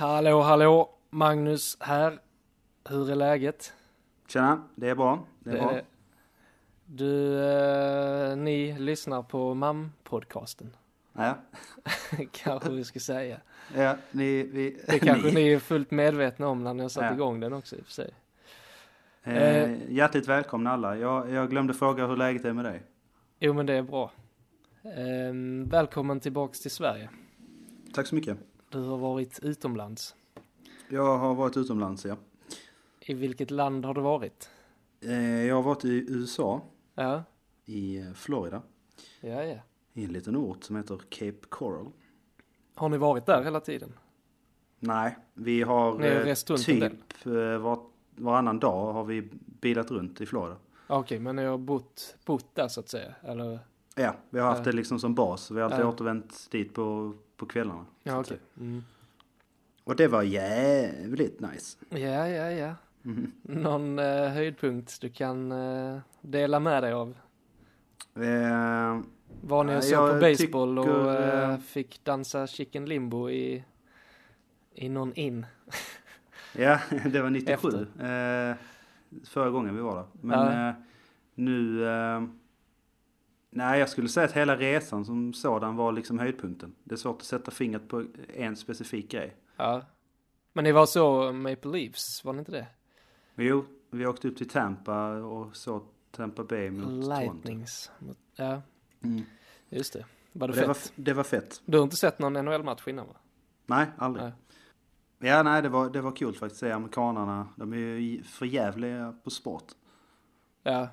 Hallå, hallå! Magnus här. Hur är läget? Tjena, det är bra. Det är bra. Det- Du, eh, ni lyssnar på MAM-podcasten. Ja, kanske vi ska säga. ja ni, vi, Det kanske ni är fullt medvetna om när ni har satt Ja. igång den också i och för sig. eh, hjärtligt välkomna alla. Jag, jag glömde fråga hur läget är med dig. Jo, men det är bra. Ehm, välkommen tillbaks till Sverige. Tack så mycket. Du har varit utomlands. Jag har varit utomlands, ja. I vilket land har du varit? Eh, jag har varit i USA, Ja, i eh, Florida, ja, ja. i en liten ort som heter Cape Coral. Har ni varit där hela tiden? Nej, vi har eh, rest runt typ var, varannan dag har vi bilat runt i Florida. Ja, Okej, men ni har bott, bott där så att säga? Eller? Ja, vi har haft Ja. det liksom som bas. Vi har alltid Ja. återvänt dit på, på kvällarna. Ja, okej. säga. Mm. Och det var jävligt nice. Ja, ja, ja. Mhm. Någon eh, höjdpunkt du kan eh, dela med dig av? Eh, Var ni och såg på baseball och tycker, eh, eh, fick dansa chicken limbo i, i någon in? Ja, det var 97. Efter. Eh, förra gången vi var där. Men Ja. eh, nu... Nej, jag skulle säga att hela resan som sådan var liksom höjdpunkten. Det är svårt att sätta fingret på en specifik grej. Ja. Men ni var så Maple Leafs, var ni inte det? Jo, vi åkte upp till Tampa och så Tampa Bay mot Toronto. Lightnings. Ja, Mm. just det. Var det Det var, fett? det var fett. Du har inte sett någon NHL-match innan va? Nej, aldrig. Nej. Ja, nej, det var, det var kul faktiskt. att Se amerikanarna, de är ju för jävliga på sport. Ja.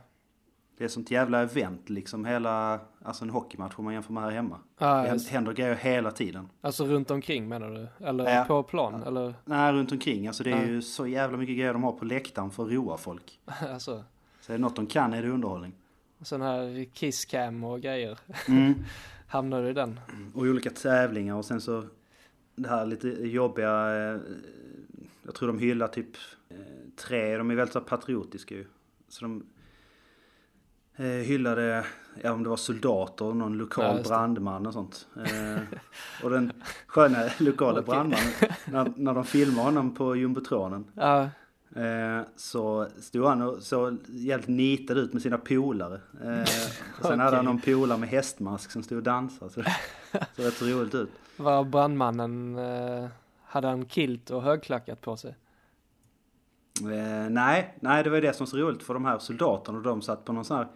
Det är sånt jävla event liksom hela, alltså en hockeymatch om man jämför med här hemma. ja Det just. händer grejer hela tiden. Alltså runt omkring menar du? Eller Ja. på plan? Eller? Nej, runt omkring. Alltså det är Ja. ju så jävla mycket grejer de har på läktaren för att roa folk. alltså, Så är det något de kan är det underhållning. sån här kisscam och grejer. Mm. Hamnar du i den? Och olika tävlingar och sen så det här lite jobbiga, eh, jag tror de hyllar typ eh, tre, de är väldigt så patriotiska ju. Så de hyllade, ja om det var soldater någon Ja, lokal det. brandman och sånt. Eh, och den sköna lokala Okej. brandmannen, när, när de filmar honom på jumbotronen. Ja, Eh, så stod han och så jävligt nitad ut med sina polare. Eh, och sen hade Okej. han någon polare med hästmask som stod och dansade. Så det såg rätt så roligt ut. var brandmannen, eh, hade han kilt och högklackat på sig? Eh, nej, nej, det var det som var så roligt för de här soldaterna. De satt på någon sån här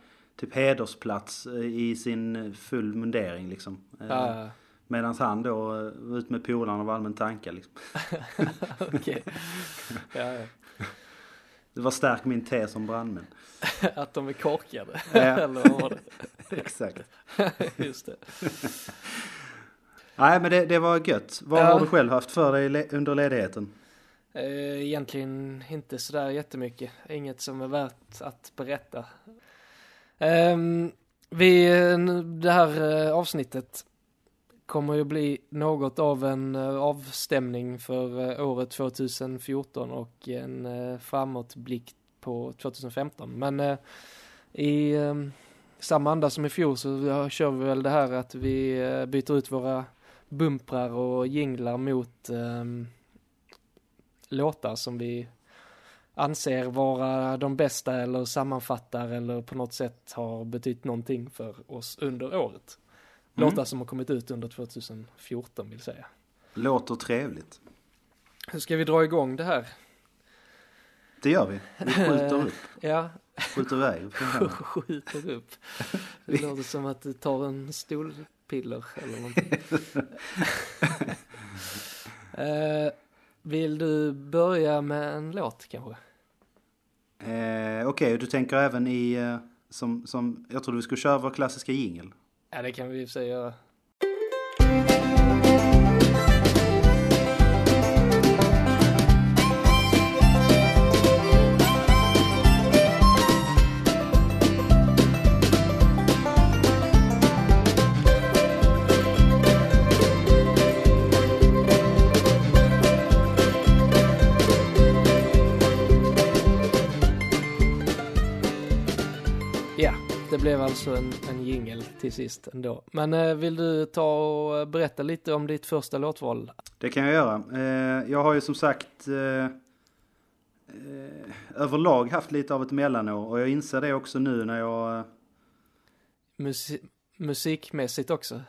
typ hedersplats eh, i sin full mundering liksom. Eh, Ja. Medan han då eh, var ut med polarna och var allmän tanke liksom. okej. Ja, ja. Det var stärk min tes som brandmän. Att de är korkade? Ja. Eller vad var det? Exakt. Just det. Nej, men det, det var gött. Vad Ja. har du själv haft för dig under ledigheten? Egentligen inte sådär jättemycket. Inget som är värt att berätta. Ehm, vi, det här eh, avsnittet kommer ju bli något av en eh, avstämning för eh, året 2014 och en framåtblick på 2015. Men eh, i eh, samma anda som i fjol så kör vi väl det här att vi eh, byter ut våra bumprar och jinglar mot ehm, låtar som vi anser vara de bästa eller sammanfattar eller på något sätt har betytt någonting för oss under året. Mm. Låtar som har kommit ut under 2014 vill säga. Låter trevligt. Hur ska vi dra igång det här? Det gör vi. Vi skjuter upp. Ja, Skjuter iväg. skjuter upp. Det låter som att du tar en stolpiller eller någonting. vill du börja med en låt kanske? Eh, Okej, du tänker även i, eh, som, som, jag trodde vi skulle köra vår klassiska jingel. Ja, det kan vi i och för sig göra. Det blev alltså en, en jingel till sist ändå. Men eh, vill du ta och berätta lite om ditt första låtval? Det kan jag göra. Eh, jag har ju som sagt eh, eh, överlag haft lite av ett mellanår och jag inser det också nu när jag... eh, Musi- musikmässigt också?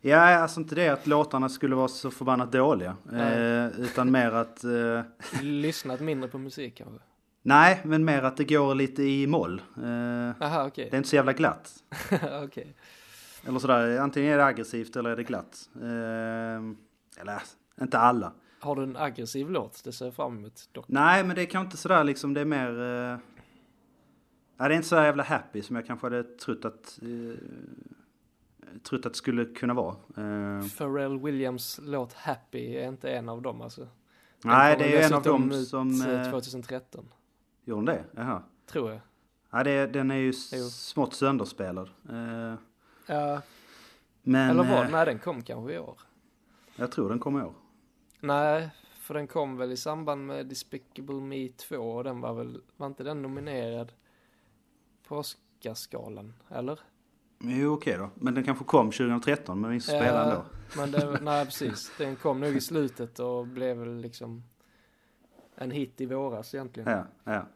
Ja, alltså inte det att låtarna skulle vara så förbannat dåliga. Eh, utan mer att... Eh, Lyssnat mindre på musik kanske? Nej, men mer att det går lite i moll. Eh, Aha, okej. det är inte så jävla glatt. okej. Eller sådär, antingen är det aggressivt eller är det glatt. Eh, eller inte alla. Har du en aggressiv låt? Det ser jag fram emot dock. Nej, men det är kanske inte sådär liksom, det är mer... Eh, ja, det är inte så jävla happy som jag kanske hade trott att... Eh, trott att det skulle kunna vara. Eh, Pharrell Williams låt Happy är inte en av dem alltså. Den nej, det är en av dem som... eh, Eh, 2013, gjorde den det? Jaha. tror jag. Ja, det, den är ju Jo. smått sönderspelad. Eh, Ja, men eller vad? eh, Nej, den kom kanske i år. jag tror den kommer i år. Nej, för den kom väl i samband med Despicable Me 2 och den var väl, var inte den nominerad på Oscarsgalan, eller? Jo, okej då. Men den kanske kom 2013, men vi spelar ändå. men det, nej precis, den kom nog i slutet och blev väl liksom en hit i våras egentligen. Ja, ja.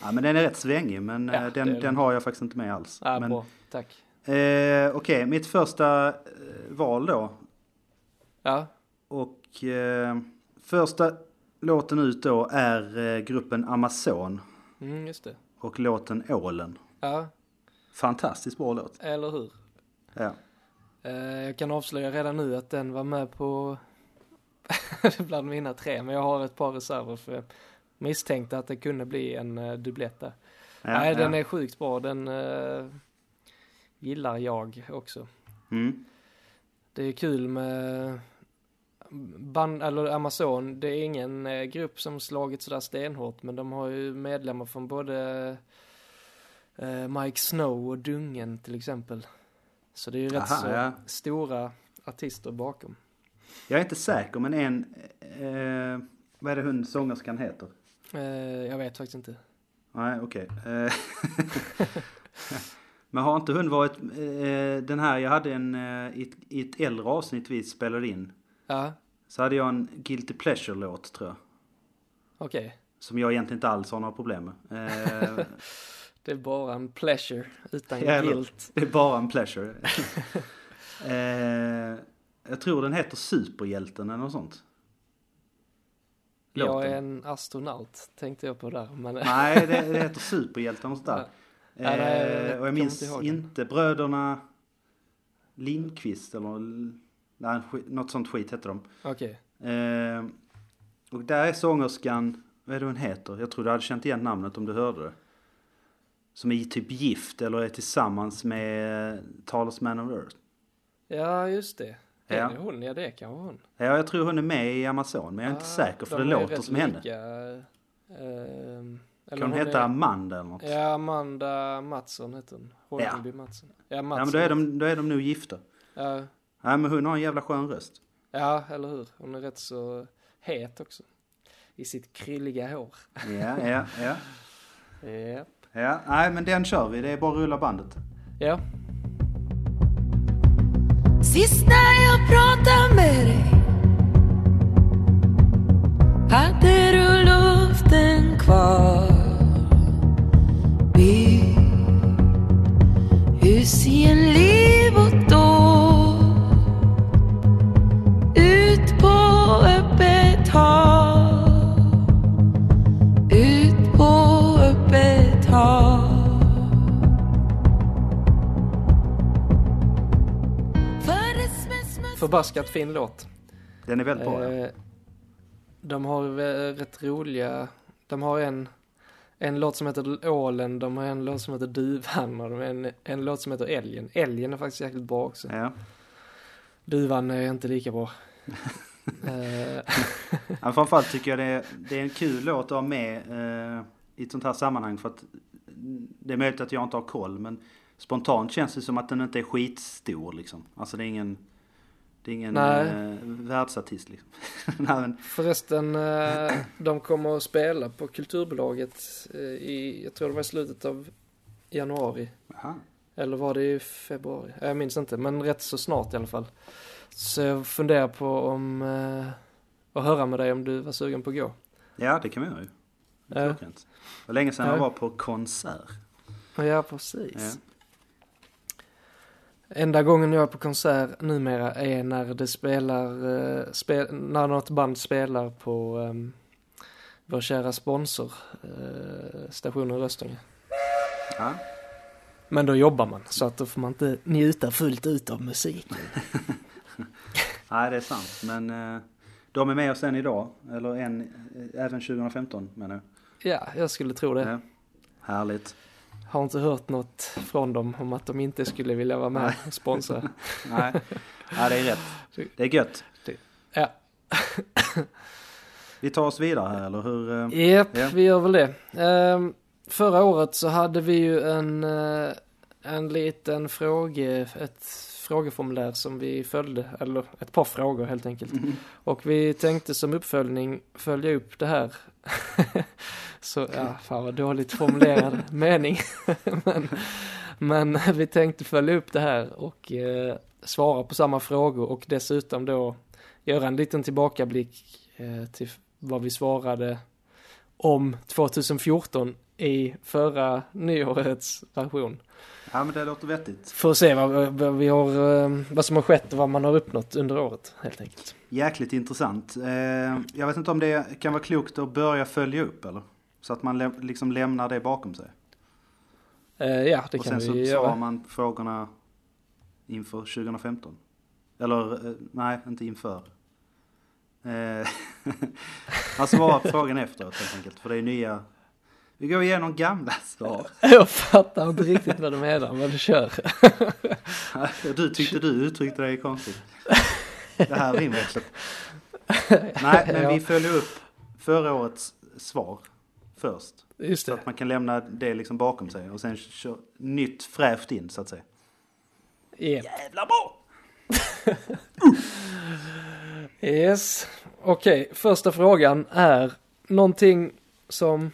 Ja, men den är rätt svängig, men Ja, eh, den, den. den har jag faktiskt inte med alls. Ja, men, bra, tack. Eh, Okej, mitt första eh, val då. Ja, Och eh, första låten ut då är eh, gruppen Amazon mm, just det. och låten Ålen. Ja, Fantastiskt bra låt. eller hur? Ja. Jag kan avslöja redan nu att den var med på bland mina tre, men jag har ett par reserver för jag misstänkte att det kunde bli en uh, dubblett där. Ja, Nej, ja. den är sjukt bra. Den eh, gillar jag också. Mm. Det är kul med band, eller Amazon. Det är ingen eh, grupp som slagit sådär stenhårt, men de har ju medlemmar från både eh, Mike Snow och Dungen till exempel. Så det är ju rätt Aha, så ja. stora artister bakom. Jag är inte säker, men en... Eh, vad är det hon sångerskan heter? Eh, jag vet faktiskt inte. Nej, okej. Eh, Men har inte hon varit, eh, den här, jag hade en, eh, i ett, i ett äldre avsnitt vi spelade in. Ja, Så hade jag en Guilty Pleasure-låt tror jag. okej. Som jag egentligen inte alls har några problem med. Eh, Det är bara en pleasure utan Ja, guilt. det är bara en pleasure. eh, jag tror den heter Superhjälten eller något sånt. Jag Låten. är en astronaut, tänkte jag på där. Men Nej, det, det heter Superhjälten och sånt där. Ja, nej, jag Eh, och jag minns inte inte bröderna Lindqvist eller nej, något sånt skit hette de. okej. Eh, och där är sångerskan, vad är det hon heter? Jag tror du hade känt igen namnet om du hörde det. Som är typ gift eller är tillsammans med Talesman of Earth. Ja, just det. Är Ja. det hon? Ja, det kan vara hon. Ja, jag tror hon är med i Amazon, men jag är inte Ah, säker för de det är låter som henne. lika, ehm, eller Kan hon heta är- Amanda eller något? Ja, Ja, Amanda Mattsson heter hon. Holmby Mattsson. Ja, Mattsson. men då är, de, då är de nog gifta. Ja, Nej, men hon har en jävla skön röst. ja, eller hur. Hon är rätt så het också. I sitt krylliga hår. Ja, ja, ja. Japp. Ja, nej men den kör vi. Det är bara att rulla bandet. Ja, Sist jag pratade med dig hade du luften kvar. Bygg hus i en livbåt förbaskat fin låt. Den är väldigt bra. Eh, de har väl rätt roliga, de har en, en låt som heter Ålen, de har en låt som heter Duvan och de har en, en låt som heter Älgen. Älgen är faktiskt jäkligt bra också. Ja. Duvan är inte lika bra. Eh, Ja, framförallt tycker jag det är, det är en kul låt att ha med eh, i ett sånt här sammanhang för att det är möjligt att jag inte har koll men spontant känns det som att den inte är skitstor liksom. Alltså det är ingen, det är ingen Nej. eh, världsartist liksom. Nej, men, Förresten, eh, de kommer att spela på Kulturbolaget eh, i, jag tror det var i slutet av januari. aha. Eller var det i februari? Jag minns inte, men rätt så snart i alla fall. Så jag funderar på om, eh, att höra med dig om du var sugen på att gå. Ja, det kan vi göra ju. Det var länge sedan Ja. jag var på konsert. Ja, precis. Ja. Enda gången jag är på konsert numera är när det spelar, eh, spel, när något band spelar på um, vår kära sponsor, eh, stationen Röstånga. Ja. Men då jobbar man, så att då får man inte njuta fullt ut av musik. Nej, det är sant. Men eh, de är med oss än idag. Eller än, även 2015 menar jag. Ja, jag skulle tro det. Ja. Härligt. Har inte hört något från dem om att de inte skulle vilja vara med och sponsra. Nej, ja, det är rätt. Det är gött. Ja, Vi tar oss vidare här eller hur? eh? Japp, Ja. vi gör väl det. Ehm, förra året så hade vi ju en, eh, en liten fråge, ett frågeformulär som vi följde, eller ett par frågor helt enkelt. Mhm. Och vi tänkte som uppföljning följa upp det här. så, ja, fan vad dåligt formulerad mening. men, men vi tänkte följa upp det här och eh, svara på samma frågor och dessutom då göra en liten tillbakablick eh, till vad vi svarade om 2014 i förra nyårets version. Ja, men det låter vettigt. För att se vad, vad, vi har, eh, vad som har skett och vad man har uppnått under året helt enkelt. Jäkligt intressant. Eh, jag vet inte om det kan vara klokt att börja följa upp eller? Så att man liksom lämnar det bakom sig. Eh, ja, det och kan sen vi så göra. svarar man frågorna inför 2015. Eller nej, inte inför. Man svarar på frågan efteråt helt enkelt. För det är nya. Vi går igenom gamla svar. Jag fattar inte riktigt vad du menar, men du kör. Du tyckte du uttryckte dig konstigt. Det här är invecklat. Nej, men Ja. vi följer upp förra årets svar först. Just Så det. att man kan lämna det liksom bakom sig och sen kör nytt fräscht in så att säga. Yep. Jävla bra! Yes. Okej, första frågan är någonting som,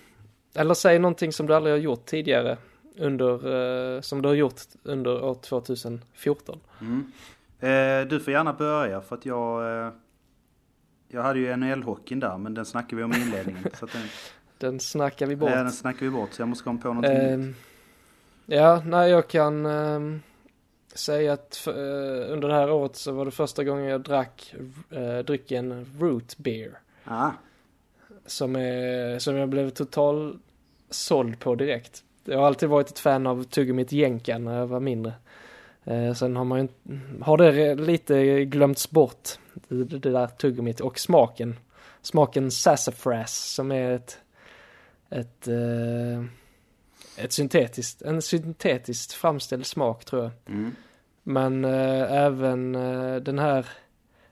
eller säg någonting som du aldrig har gjort tidigare under, eh, som du har gjort under år 2014. Mm. Eh, du får gärna börja för att jag... Eh, jag hade ju NHL-hockeyn där men den snackar vi om i inledningen. så den, Den snackar vi bort. nej, den snackar vi bort så jag måste komma på någonting nytt. Ehm, ja, nej jag kan ehm, säga att eh, under det här året så var det första gången jag drack uh, drycken root beer. Ah, Som, är, som jag blev total såld på direkt. Jag har alltid varit ett fan av tuggummit Jenka när jag var mindre. Eh, sen har man ju har det lite glömts bort, det, det där tuggummit och smaken. Smaken sassafras som är ett, ett, eh, ett syntetiskt, en syntetiskt framställd smak tror jag. mm. Men eh, även eh, den här,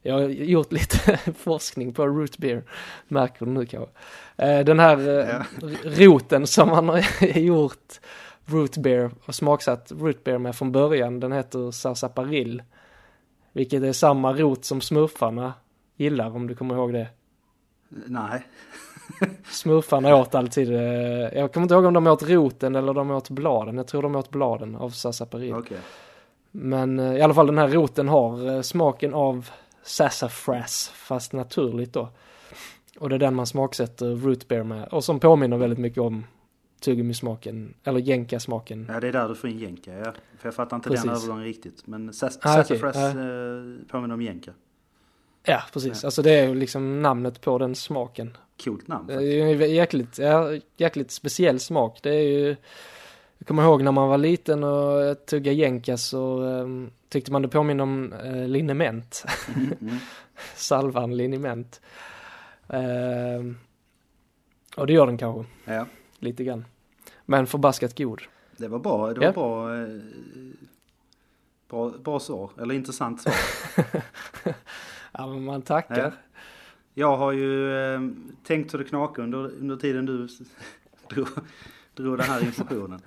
jag har gjort lite forskning på root beer, märker du nu kanske. Eh, den här eh, Ja. roten som man har gjort root beer och smaksatt root beer med från början, den heter sarsaparil. Vilket är samma rot som smurfarna gillar om du kommer ihåg det. Nej. Smurfarna åt alltid, eh, jag kommer inte ihåg om de åt roten eller de åt bladen, jag tror de åt bladen av sarsaparil. Okej. Men i alla fall den här roten har smaken av sassafras fast naturligt då. Och det är den man smaksätter root beer med och som påminner väldigt mycket om tuggummismaken eller jänkasmaken. Ja, det är där du får in jänka. Ja. För jag fattar inte Precis. den övergången riktigt. Men sass- Ah, sassafras Ja. eh, påminner om jänka. Ja, precis. Ja. Alltså det är liksom namnet på den smaken. Coolt namn. Det är faktiskt. ju en jäkligt, ja, jäkligt speciell smak. Det är ju, kommer ihåg när man var liten och tuggade jänkas så um, tyckte man det påminner om uh, liniment. Mm. Salvan liniment. Ehm, och det gör den kanske, Ja, lite grann. Men förbaskat god. det var bra. Det var Ja. bra, eh, bra, bra svar. Eller intressant svar. Ja, men man tackar. Ja. Jag har ju eh, tänkt så det knakar under, under tiden du drog, drog den här informationen.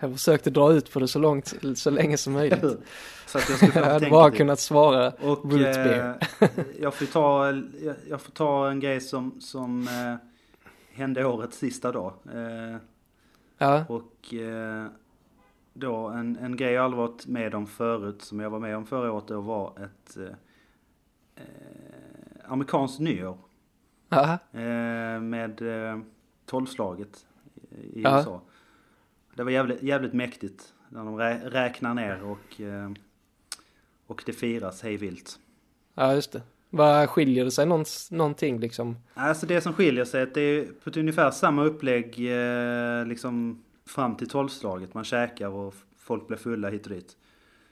Jag försökte dra ut på det så långt, så länge som möjligt. så att jag skulle Jag hade bara till. kunnat svara Och root eh, beer. jag, får ta, jag, får ta en grej som, som eh, hände årets sista dag. Eh, Ja, och eh, då en, en grej jag aldrig varit med om förut, som jag var med om förra året, då var ett eh, eh, amerikanskt nyår. Eh, med eh, tolvslaget i Ja. USA. Det var jävligt, jävligt mäktigt. När de rä, räknar ner och, eh, och det firas hej vilt. ja just det. Vad skiljer det sig någons, någonting liksom? Alltså det som skiljer sig är att det är på ett ungefär samma upplägg eh, liksom fram till tolvslaget. Man käkar och folk blir fulla hit och dit.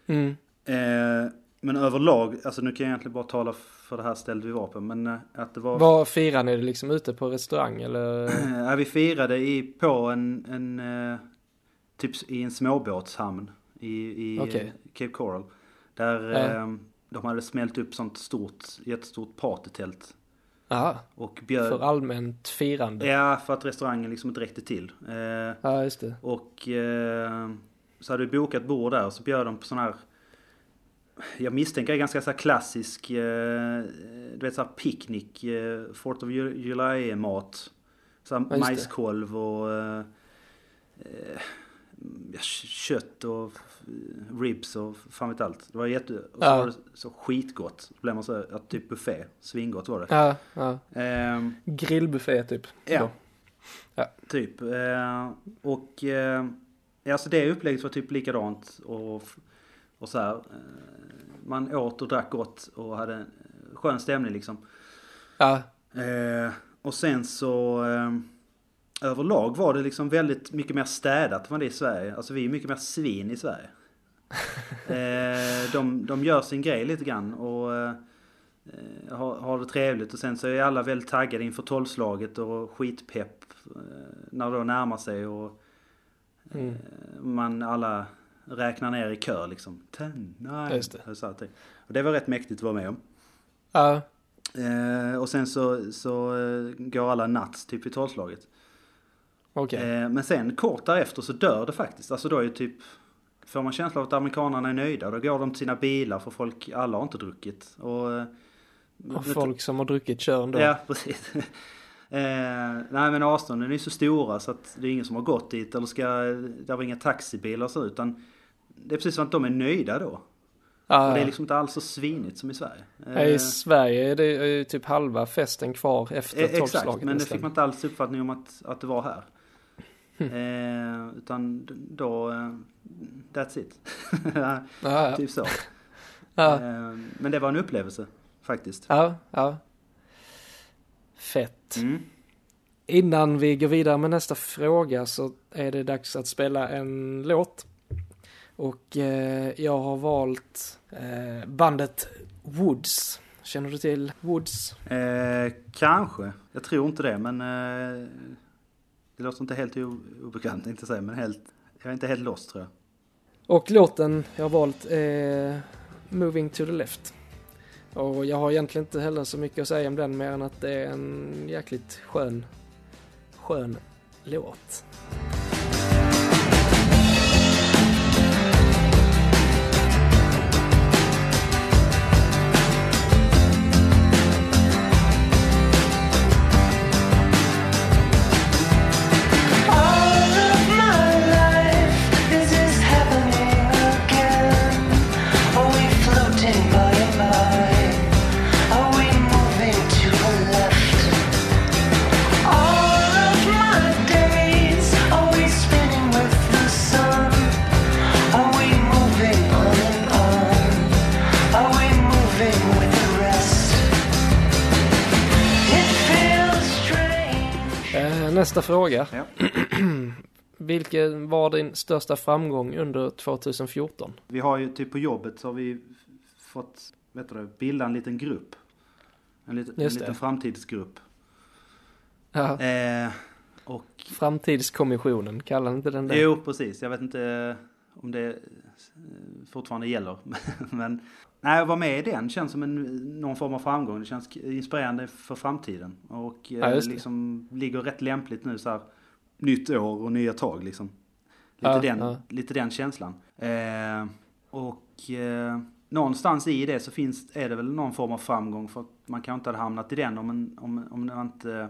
Mm. Eh, men överlag, alltså nu kan jag egentligen bara tala för det här stället vi var på. Men att det var... Vad firar ni det liksom ute på restaurang eller? Ja, vi firade i, på en, en typ i en småbåtshamn i, i eh, Cape Coral. Där eh, de hade smält upp sånt stort, jättestort partytält. Ja, Och bjöd... för allmänt firande. Ja, för att restaurangen liksom inte räckte till. Eh, Ja, just det. och eh, så hade vi bokat bord där och så bjöd de på sån här jag misstänker ganska så klassisk, eh, du vet så här picknick, eh, Fort of Ju- July-mat. Så här Ja, majskolv och eh, kött och ribs och fan vet allt. Det var jätte, och så Ja. var det så skitgott. Då blev man så här, ja, typ buffé, svingott var det. Ja, ja. Ehm, Grillbuffé typ. Ja. Då. Typ. Eh, och eh, ja, alltså det upplägget var typ likadant. Och, och så här. Eh, man åt och drack gott och hade en skön stämning liksom. Ja, Eh, och sen så eh, överlag var det liksom väldigt mycket mer städat än vad det är i Sverige. Alltså vi är mycket mer svin i Sverige. eh, de, de gör sin grej lite grann och eh, eh, har, har det trevligt och sen så är alla väldigt taggade inför tolvslaget och skitpepp eh, när det då närmar sig och Mm. man alla räknar ner i kör liksom. Ten, nine, Just det. och så allting. Och det var rätt mäktigt att vara med om. ja, och sen så, så går alla nuts typ i tolvslaget. Okej. Eh, men sen kort därefter så dör det faktiskt. Alltså då är ju typ Får man känslan av att amerikanerna är nöjda då går de till sina bilar för folk, alla har inte druckit. Och, eh, Och folk som har druckit kör ändå. Ja, precis. eh, nej men avstånden är så stora så att det är ingen som har gått dit eller ska, det var inga taxibilar så utan det är precis som att de är nöjda då. Ja, Och det är liksom inte alls så svinigt som i Sverige. ja, I Sverige är det ju typ halva festen kvar efter Eh, Exakt, tolvslaget men det fick man inte alls uppfattning om att, att det var här. Eh, utan då, eh, that's it. Ja, ja. typ så. Ja, Eh, men det var en upplevelse faktiskt. ja, ja. Fett. Mm. Innan vi går vidare med nästa fråga så är det dags att spela en låt. Och eh, jag har valt eh, bandet Woods. Känner du till Woods? Eh, kanske, jag tror inte det men det låter inte helt obekant inte säga men helt, jag är inte helt lost tror jag. Och låten jag har valt är Moving to the Left. Och jag har egentligen inte heller så mycket att säga om den mer än att det är en jäkligt skön, skön låt. Nästa fråga. Ja. Vilken var din största framgång under 2014? Vi har ju typ på jobbet så har vi fått, vet du bilda en liten grupp. En, lit, en liten framtidsgrupp. Ja, Eh, och Framtidskommissionen, kallar inte den det? Jo, precis. Jag vet inte om det fortfarande gäller. Men nej, att vara med i den känns som en, någon form av framgång. Det känns inspirerande för framtiden. Och eh, Ja, liksom ligger rätt lämpligt nu så här. Nytt år och nya tag liksom. Lite, Ja, den, ja. lite den känslan. Eh, och eh, någonstans i det så finns, är det väl någon form av framgång. För att man kanske inte hade hamnat i den om, en, om, om man inte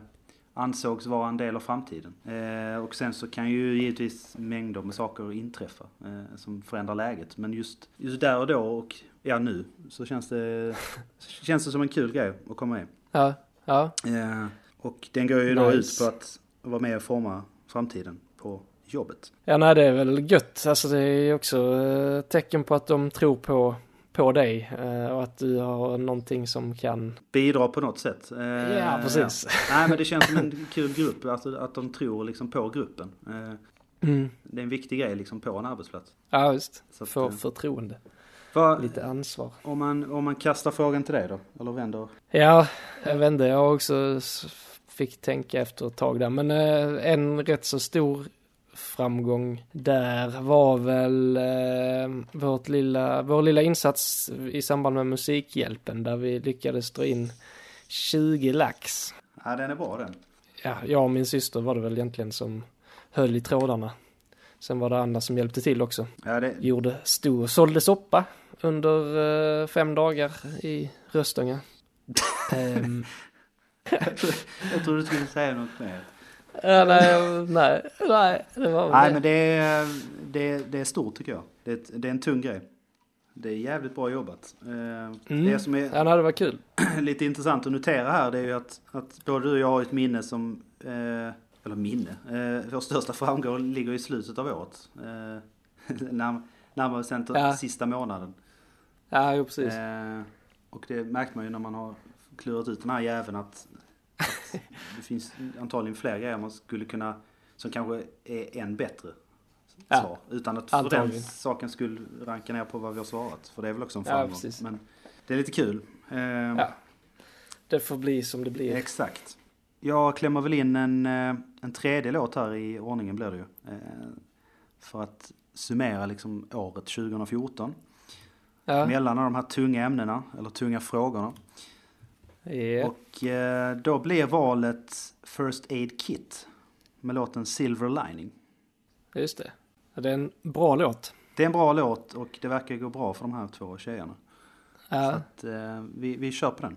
ansågs vara en del av framtiden. Eh, och sen så kan ju givetvis mängder med saker inträffa eh, som förändrar läget. Men just, just där och då och ja nu så känns det, känns det som en kul grej att komma med. Ja, ja, Eh, och den går ju då Nice. ut på att vara med och forma framtiden på jobbet. ja nej det är väl gött. Alltså det är också eh, tecken på att de tror på, på dig eh, och att du har någonting som kan... Bidra på något sätt. Eh, Ja, precis. ja. Nej men det känns som en kul grupp, alltså att de tror liksom på gruppen. Mm. det är en viktig grej liksom på en arbetsplats. Ja, just. Så att, eh, förtroende. Vad- Lite ansvar. om, man, om man kastar frågan till dig då, eller vänder. Ja, jag inte. Jag också fick tänka efter ett tag där. Men eh, en rätt så stor framgång där var väl eh, vårt lilla, vår lilla insats i samband med Musikhjälpen där vi lyckades dra in 20 lax. Ja den är bra den. Ja, jag och min syster var det väl egentligen som höll i trådarna. Sen var det andra som hjälpte till också. Ja, det, Gjorde stor, sålde soppa under eh, fem dagar i Röstånga. Ehm, jag tror du skulle säga något mer. Ja, nej, nej, nej, det var Nej det. men det är, det, är- det är stort tycker jag. Det är, det är en tung grej. Det är jävligt bra jobbat. Eh, Det som är Ja, nej, det var kul. lite intressant att notera här det är ju att, att både du och jag har ett minne som, eh, eller minne, eh, vår största framgång ligger i slutet av året. Eh, när, närmare bestämt Ja. sista månaden. Ja, jo, precis. Eh, och det märkte man ju när man har klurat ut den här jäveln att, att det finns antagligen fler grejer man skulle kunna, som kanske är än bättre Ja, svar. Utan att för den saken skulle ranka ner på vad vi har svarat. För det är väl också en Ja, framgång. precis. Men det är lite kul. Eh, Ja. Det får bli som det blir. Exakt. Jag klämmer väl in en, eh, en tredje låt här i ordningen blir det ju. Eh, För att summera liksom året 2014. Ja, Mellan de här tunga ämnena, eller tunga frågorna. ja. Och eh, då blir valet First Aid Kit med låten Silver Lining. just det. Det är en bra låt. Det är en bra låt och det verkar gå bra för de här två tjejerna. Så Ja, att, eh, vi, vi kör på den.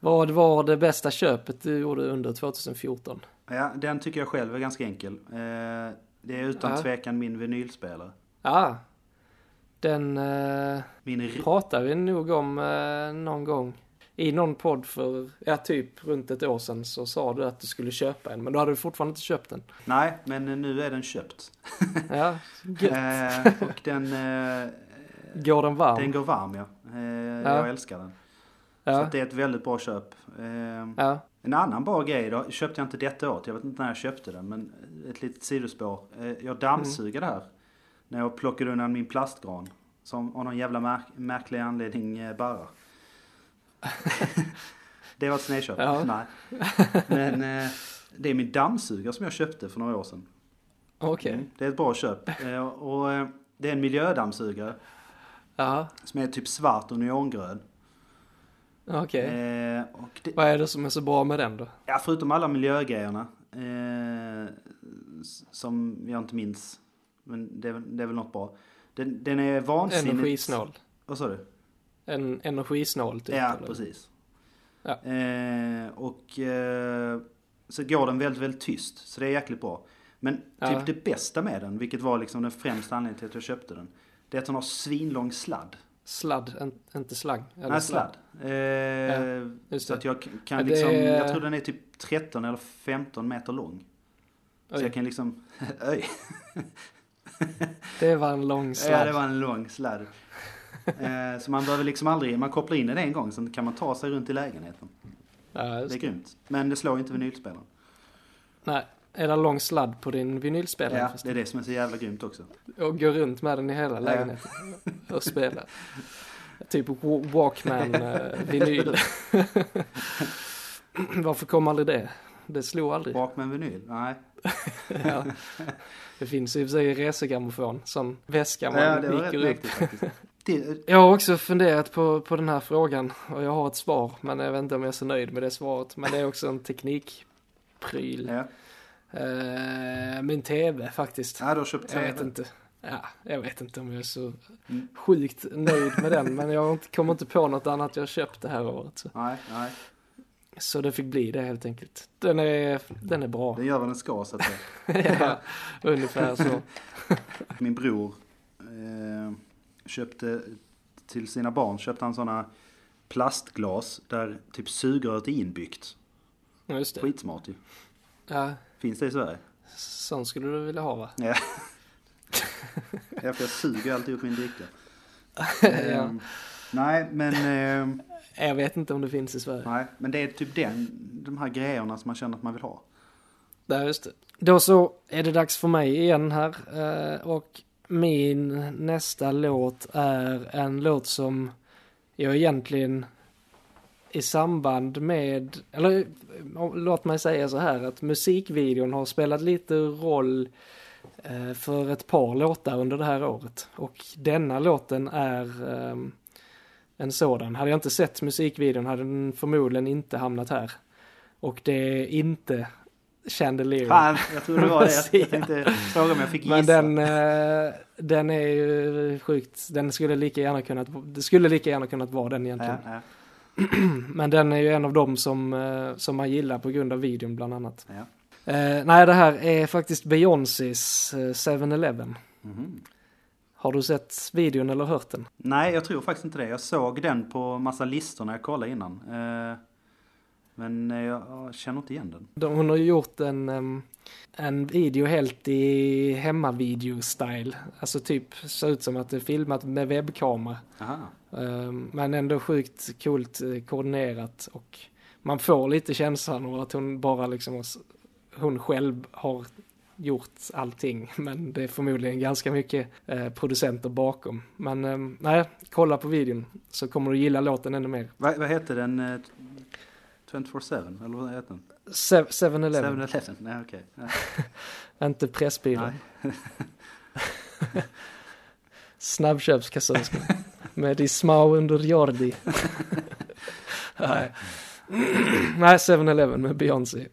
Vad var det bästa köpet du gjorde under 2014? Ja, den tycker jag själv är ganska enkel. Eh, det är utan Ja. tvekan min vinylspelare. Ja, den eh, Min pratar vi nog om eh, någon gång. I någon podd för, ja typ runt ett år sedan så sa du att du skulle köpa en, men då hade du fortfarande inte köpt den. Nej, men nu är den köpt. Ja, gött. Och den, Går den varm? den går varm ja. Jag älskar den. Så ja. att det är ett väldigt bra köp. Eh, ja. En annan bra grej då, köpte jag inte detta året, jag vet inte när jag köpte den, men ett litet sidospår. Eh, Jag dammsuger det här. När jag plockade undan min plastgran. Som av någon jävla märk- märklig anledning eh, barrar. det var ett snedköp. Ja. Nej. Men eh, det är min dammsugare som jag köpte för några år sedan. Okej. Mm, Det är ett bra köp. Eh, Och eh, det är en miljödammsugare Ja, som är typ svart och neongrön. Okej. Eh, och det, Vad är det som är så bra med den då? Ja, förutom alla miljögrejerna. Eh, som jag inte minns. Men det är, väl- det är väl något bra. Den, den är vansinnigt... Energisnål. Vad sa du? En energisnål typ? ja, eller? precis. Ja. Eh, och eh, så går den väldigt, väldigt tyst. Så det är jäkligt bra. Men typ Ja. det bästa med den, vilket var liksom den främsta anledningen till att jag köpte den. Det är att den har svinlång sladd. Sladd, inte slang. Eller Nej, sladd. Eh, just så att jag kan Ja, liksom, är- jag tror den är typ 13 eller 15 meter lång. Så Oj, jag kan liksom, oj. Det var en lång sladd. Ja, det var en lång sladd. eh, så man behöver liksom aldrig, man kopplar in den en gång, sen kan man ta sig runt i lägenheten. Ja, Det är det. grymt. Men det slår inte vinylspelaren. Nej, är det lång sladd på din vinylspelare? Ja, det är det som är så jävla grymt också. Och gå runt med den i hela lägenheten och spela. Typ wa- Walkman-vinyl. Varför kom aldrig det? Det slog aldrig. Bak med en vinyl? Nej. Ja. Det finns i och för sig resegrammofon, sån väska man Ja, det var rätt upp. faktiskt. Jag har också funderat på, på den här frågan och jag har ett svar, men jag vet inte om jag är så nöjd med det svaret. Men det är också en teknikpryl. ja. Eh, min tv faktiskt. ja, du har köpt Jag vet TV. inte. Ja, jag vet inte om jag är så Mm. sjukt nöjd med den, men jag kommer inte på något annat jag köpt det här året. Så, Nej, nej. så det fick bli det helt enkelt. Den är, den är bra. Den gör vad den ska så att säga. ja, ungefär så. Min bror eh, köpte till sina barn köpte han sådana plastglas där typ sugröret är inbyggt. Ja, Just det. Skitsmart ju. Ja, Finns det i Sverige? sån skulle du vilja ha va? Ja. ja, för jag suger alltid upp min dricka. ja. Ehm, nej, men, ehm, Jag vet inte om det finns i Sverige. nej, men det är typ den, de här grejerna som man känner att man vill ha. Där, just det. Då så är det dags för mig igen här. eh, Och min nästa låt är en låt som jag egentligen i samband med, eller eh, låt mig säga så här att musikvideon har spelat lite roll eh, för ett par låtar under det här året. Och denna låten är ehm, en sådan. Hade jag inte sett musikvideon hade den förmodligen inte hamnat här. Och det är inte Chandelier. Fan, jag tror det var det. Jag tänkte fråga om jag fick gissa. Men den, eh, den är ju sjukt, den skulle lika gärna kunnat, det skulle lika gärna kunnat vara den egentligen. ja, ja, Men den är ju en av dem som, eh, som man gillar på grund av videon bland annat. ja. Eh, nej, det här är faktiskt Beyoncés eh, 7-Eleven. Mhm. Har du sett videon eller hört den? Nej, jag tror faktiskt inte det. Jag såg den på massa listor när jag kollade innan. Eh, men eh, jag, känner inte igen den. De, hon har ju gjort en, en video helt i hemmavideo-style. Alltså typ ser ut som att det är filmat med webbkamera. Aha. Ehm, Men ändå sjukt coolt eh, koordinerat och man får lite känslan av att hon bara liksom hon själv har gjort allting men det är förmodligen ganska mycket eh, producenter bakom. Men ehm, nej, kolla på videon så kommer du gilla låten ännu mer. Vad, vad heter den? Eh, 24-7? Eller vad heter den? Se- 7-Eleven, 7-Eleven? Nej, okej. Nej. inte Pressbyrån. Snabbköpskassörskan med små under Jordi. nej, 7-Eleven med Beyoncé.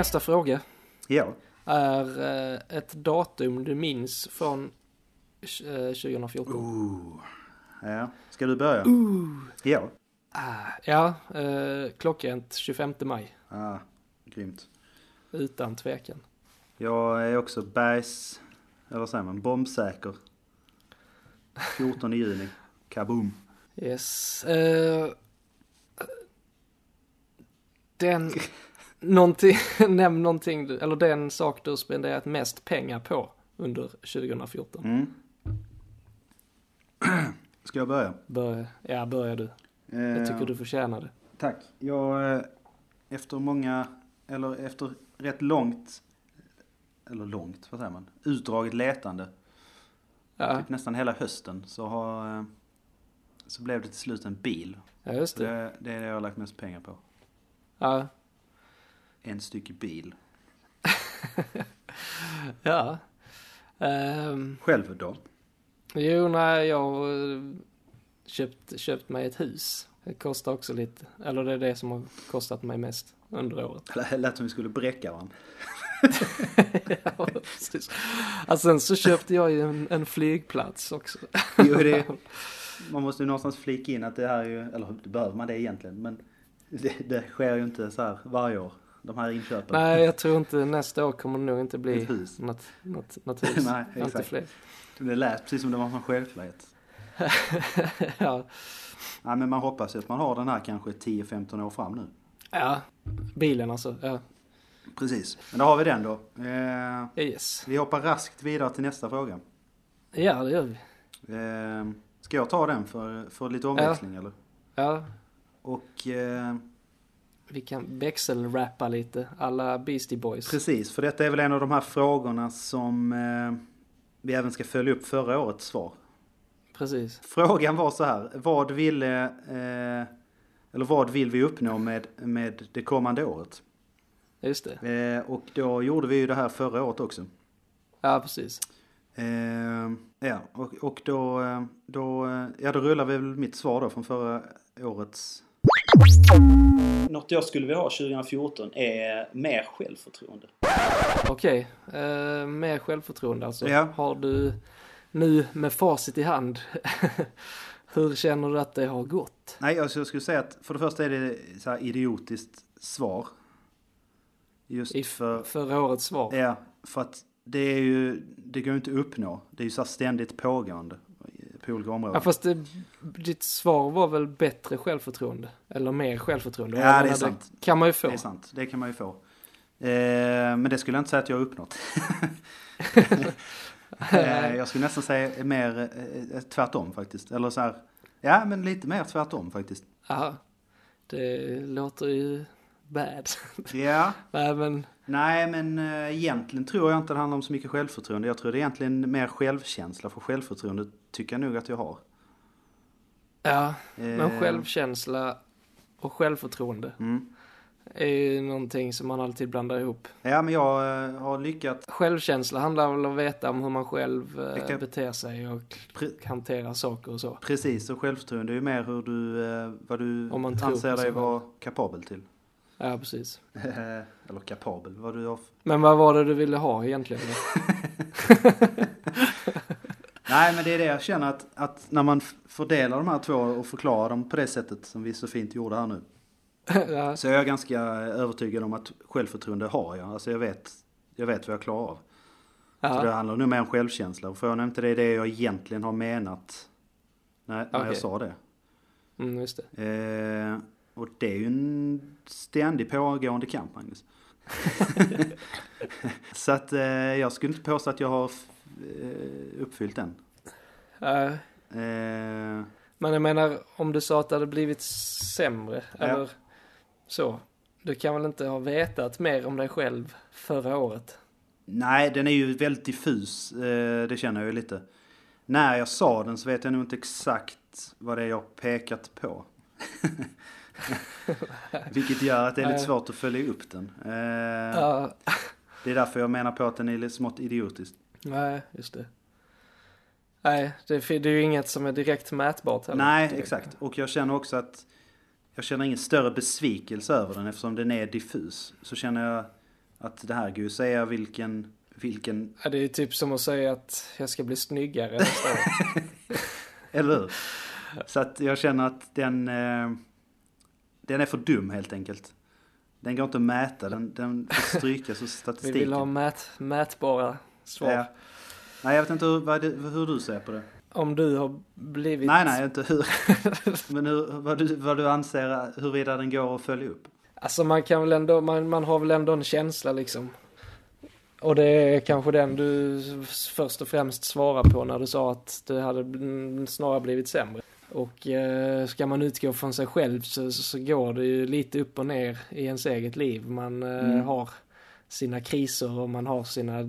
Nästa fråga. Ja. är eh, ett datum du minns från eh, 2014. Ooh. Ja. Ska du börja? Ja. Ah, ja, eh, klockrent 25 maj. Ah, grymt. Utan tvekan. Jag är också bergs... Eller vad säger man? Bombsäker. 14 juni. Kaboom. Yes. Eh, den... Någonting, nämn någonting, eller den sak du spenderat mest pengar på under 2014. Mm. Ska jag börja? Börja, ja, börja du. Jag Eh, tycker du förtjänar det. Tack. Jag, eh, efter många, eller efter rätt långt, eller långt, vad säger man? Utdraget letande, Ja, typ nästan hela hösten, så har, eh, så blev det till slut en bil. ja just det. det, det är det jag har lagt mest pengar på. Ja, En stycke bil. ja. Ehm, Själv då? Jo, nej, jag eh, köpt, köpt mig ett hus. Det kostar också lite, eller det är det som har kostat mig mest under året. Det lät som vi skulle bräcka varandra. ja, precis. Alltså, sen så köpte jag ju en, en flygplats också. Jo, det, man måste ju någonstans flika in att det här är ju, eller behöver man det egentligen? Men det, det sker ju inte så här varje år. De här inköpen. Nej, jag tror inte nästa år kommer det nog inte bli Ett hus. något, något, något hus. Nej, Inte exakt. fler. Det lät precis som det var en självklarhet. ja. Nej men man hoppas ju att man har den här kanske 10-15 år fram nu. ja, bilen alltså. Ja. Precis. Men då har vi den då. Eh, Yes. vi hoppar raskt vidare till nästa fråga. Ja, det gör vi. Eh, ska jag ta den för, för lite omväxling eller? Ja, Och eh, vi kan växelrappa lite, alla Beastie Boys. precis, för detta är väl en av de här frågorna som eh, vi även ska följa upp förra årets svar. Precis. Frågan var så här, vad ville, eh, eller vad vill vi uppnå med, med det kommande året? Just det. Eh, och då gjorde vi ju det här förra året också. Ja, precis. Eh, ja, och, och då, eh, då, eh, ja, då rullar vi väl mitt svar då från förra årets. Något jag skulle vilja ha 2014 är mer självförtroende. Okej, eh, mer självförtroende alltså. Ja. Har du nu med facit i hand, hur känner du att det har gått? Nej, alltså jag skulle säga att för det första är det så här idiotiskt svar. Just I för, förra årets svar? ja, för att det är ju, det går ju inte att uppnå. Det är ju så här ständigt pågående på olika områden. Ja, fast det, ditt svar var väl bättre självförtroende? Eller mer självförtroende? Ja, det är menar, sant. kan man ju få. Det är sant, det kan man ju få. Eh, men det skulle jag inte säga att jag har uppnått. eh, jag skulle nästan säga mer eh, eh, tvärtom faktiskt. Eller så här, ja men lite mer tvärtom faktiskt. Aha. Det låter ju bad. Ja, Nej men, nej men eh, egentligen tror jag inte det handlar om så mycket självförtroende. Jag tror det är egentligen mer självkänsla. För självförtroende tycker jag nog att jag har. ja. Men Eh, självkänsla och självförtroende Mm. är ju någonting som man alltid blandar ihop. Ja men jag eh, har lyckats. Självkänsla handlar väl om att veta om hur man själv eh, kan- beter sig och Pre- hanterar saker och så. Precis, och självförtroende är ju mer hur du, vad du anser dig vara kapabel till. Ja, precis. Eller kapabel, vad du har Men vad var det du ville ha egentligen? Nej men det är det jag känner att, att när man fördelar de här två och förklarar dem på det sättet som vi så fint gjorde här nu. ja, Så är jag ganska övertygad om att självförtroende har jag. Alltså jag vet, jag vet vad jag klarar av. Så det ja, handlar nog mer om självkänsla. Och frågan är inte det det jag egentligen har menat när, när jag Okej. sa det. mm, just det. Eh, och det är ju en ständig pågående kamp Magnus. så att eh, jag skulle inte påstå att jag har eh, uppfyllt den. Ja, Eh, men jag menar, om du sa att det hade blivit sämre, Ja. eller så. Du kan väl inte ha vetat mer om dig själv förra året? Nej, den är ju väldigt diffus. Eh, det känner jag ju lite. När jag sa den så vet jag nog inte exakt vad det är jag har pekat på. Vilket gör att det är lite svårt att följa upp den. Eh, Ja, Det är därför jag menar på att den är lite smått idiotisk. nej, just det. Nej, det, är ju inget som är direkt mätbart heller. Nej, direkt. exakt. Och jag känner också att jag känner ingen större besvikelse över den eftersom den är diffus. Så känner jag att det här går ju att säga vilken, vilken, Ja, det är ju typ som att säga att jag ska bli snyggare nästa år. eller hur? Så att jag känner att den, eh, den är för dum helt enkelt. Den går inte att mäta, den, den får strykas ur Vi statistiken. vill ha mät, mätbara svar. Ja. Nej, jag vet inte hur, vad hur du ser på det. Om du har blivit... Nej, nej, inte hur. Men hur, vad, du, vad du anser huruvida den går att följa upp. Alltså man kan väl ändå, man, man har väl ändå en känsla liksom. Och det är kanske den du först och främst svarar på när du sa att det hade snarare blivit sämre. Och eh, ska man utgå från sig själv så, så, så går det ju lite upp och ner i ens eget liv. Man eh, Mm. har sina kriser och man har sina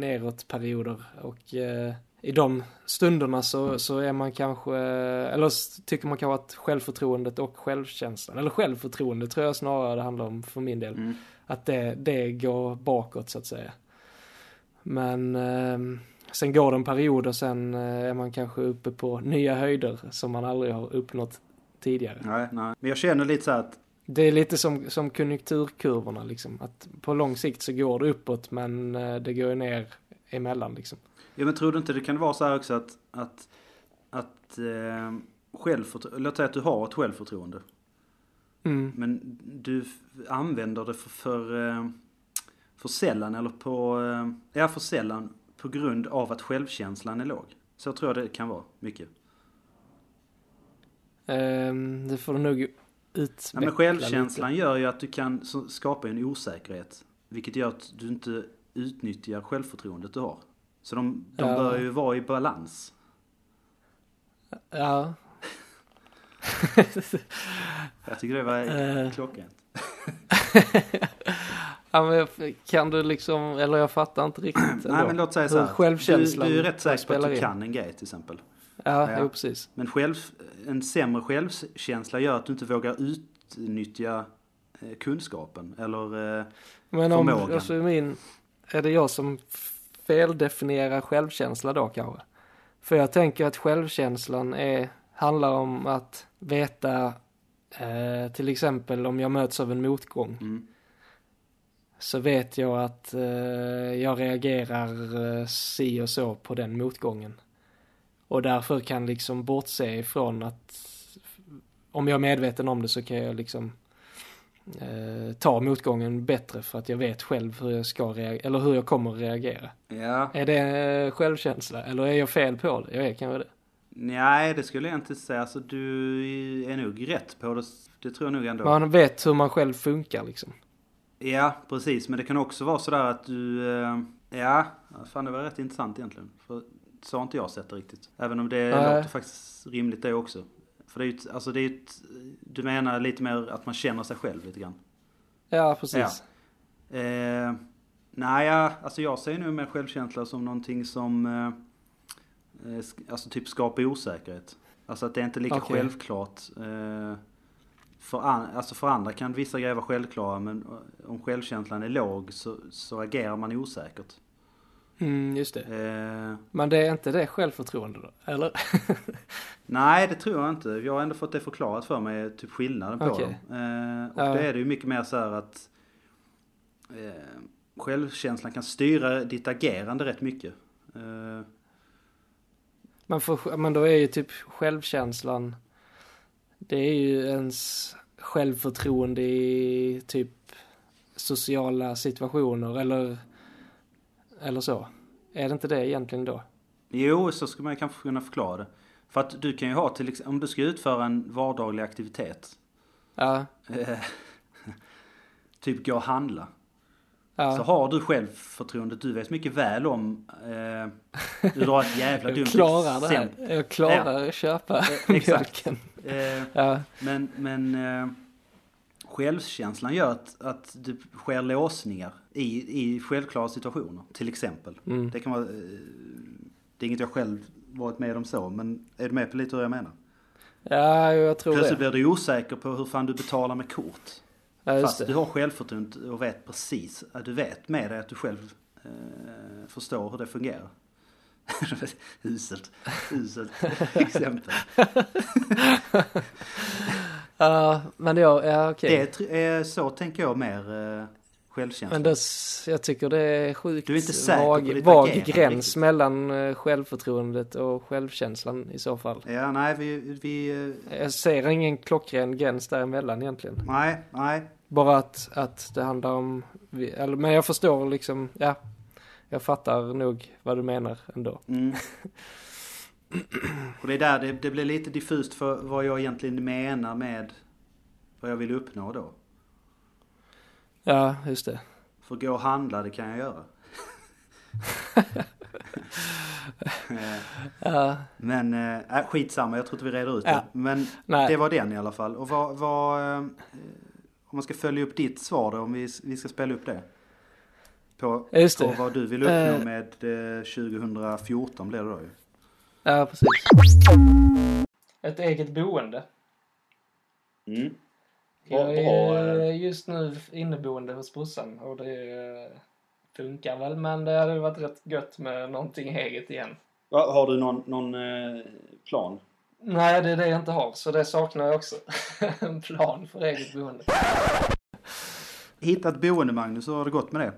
neråtperioder. Och eh, i de stunderna så, så är man kanske, eller tycker man kanske att självförtroendet och självkänslan, eller självförtroende tror jag snarare det handlar om för min del. Mm. Att det, det går bakåt så att säga. Men eh, sen går det en period och sen eh, är man kanske uppe på nya höjder som man aldrig har uppnått tidigare. Nej, nej. Men jag känner lite så att Det är lite som, som konjunkturkurvorna liksom. Att på lång sikt så går det uppåt men eh, det går ju ner emellan liksom. Ja men tror du inte det kan vara så här också att, att att eh, självförtro- låt säga att du har ett självförtroende. Mm. Men du använder det för, för, eh, för sällan eller på, ja för sällan på grund av att självkänslan är låg. Så tror jag det kan vara mycket. Ehm, det får du nog utveckla Nej, men självkänslan lite. gör ju att du kan skapa en osäkerhet. Vilket gör att du inte utnyttjar självförtroendet du har. Så de, de Ja. bör ju vara i balans. Ja. Jag tycker det var Eh. klockrent. ja, kan du liksom, eller jag fattar inte riktigt Nej ändå. men låt säga så här. Du, självkänslan du är rätt säker på att du in. kan en grej till exempel. Ja, Ja. jo precis. Men själv, en sämre självkänsla gör att du inte vågar utnyttja eh, kunskapen. Eller, eh, Men om, Förmågan. alltså min, är det jag som feldefinierar självkänsla då kanske? För jag tänker att självkänslan är, handlar om att veta, eh, till exempel om jag möts av en motgång. mm, Så vet jag att eh, jag reagerar eh, si och så på den motgången. Och därför kan liksom bortse ifrån att om jag är medveten om det så kan jag liksom eh, ta motgången bättre för att jag vet själv hur jag ska reagera, eller hur jag kommer att reagera. ja. Är det eh, självkänsla eller är jag fel på det? Jag är kanske det. Nej, det skulle jag inte säga. Alltså, du är nog rätt på det. Det tror jag nog ändå. Man vet hur man själv funkar liksom. Ja, precis. Men det kan också vara sådär att du... eh, Ja, fan det var rätt intressant egentligen. För så har inte jag sett det riktigt. Även om det Nej. låter faktiskt rimligt det också. För det är ju alltså det är ett, Du menar lite mer att man känner sig själv lite grann? Ja, precis. Eh, nej, ja, alltså jag ser nog mer självkänsla som någonting som... Eh, alltså typ skapar osäkerhet. Alltså att det är inte lika Okej. självklart. Eh, för, an, alltså för andra kan vissa grejer vara självklara men om självkänslan är låg så, så agerar man osäkert. Mm, just det. Eh, Men det är inte det självförtroende då? Eller? nej, det tror jag inte. Jag har ändå fått det förklarat för mig, typ skillnaden på Okej. dem. Eh, och Ja. det är det ju mycket mer så här att eh, självkänslan kan styra ditt agerande rätt mycket. Men, för, men då är ju typ självkänslan, det är ju ens självförtroende i typ sociala situationer eller, eller så. Är det inte det egentligen då? Jo, så skulle man kanske kunna förklara det. För att du kan ju ha till exempel, om du ska utföra en vardaglig aktivitet. Ja, Eh, typ gå och handla. Ja. Så har du självförtroende, du vet mycket väl om, eh, du drar ett jävla dumt jag klarar det här. exempel. Jag klarar att köpa Eh, exakt. Eh, Ja, men men eh, självkänslan gör att, att det sker låsningar i, i självklara situationer. Till exempel. mm. Det kan vara, eh, det är inget jag själv varit med om så, men är du med på lite hur jag menar? ja jag tror Plötsligt det. blir du osäker på hur fan du betalar med kort. Ja, Fast du det. har självförtroende och vet precis, att du vet med dig att du själv eh, förstår hur det fungerar. uselt, uselt exempel. Ja, men jag, ja okej. Det är, tr- är, så tänker jag mer eh, självkänsla. Men det, s- jag tycker det är sjukt Du är inte säker vag, vag gräns riktigt. mellan eh, självförtroendet och självkänslan i så fall. Ja, nej, vi, vi eh, Jag ser ingen klockren gräns däremellan egentligen. nej, nej. Bara att, att det handlar om, men jag förstår liksom, ja. Jag fattar nog vad du menar ändå. Mm. Och det är där det, det blir lite diffust för vad jag egentligen menar med vad jag vill uppnå då. Ja, just det. För gå och handla, det kan jag göra. Eh, Ja, Men äh, skitsamma, jag tror inte vi reder ut Ja. det. Men nej. det var den i alla fall. Och vad, vad eh, om man ska följa upp ditt svar då, om vi, vi ska spela upp det. På, Just på det. vad du vill uppnå Eh. med eh, 2014 blir det då ju. Ja, precis. Ett eget boende. Mm. Jag är eh. just nu inneboende hos brorsan och det eh, funkar väl men det hade varit rätt gött med någonting eget igen. Har du någon, någon eh, plan? Nej, det är det jag inte har så det saknar jag också. en plan för eget boende. Hittat boende Magnus, hur har det gått med det?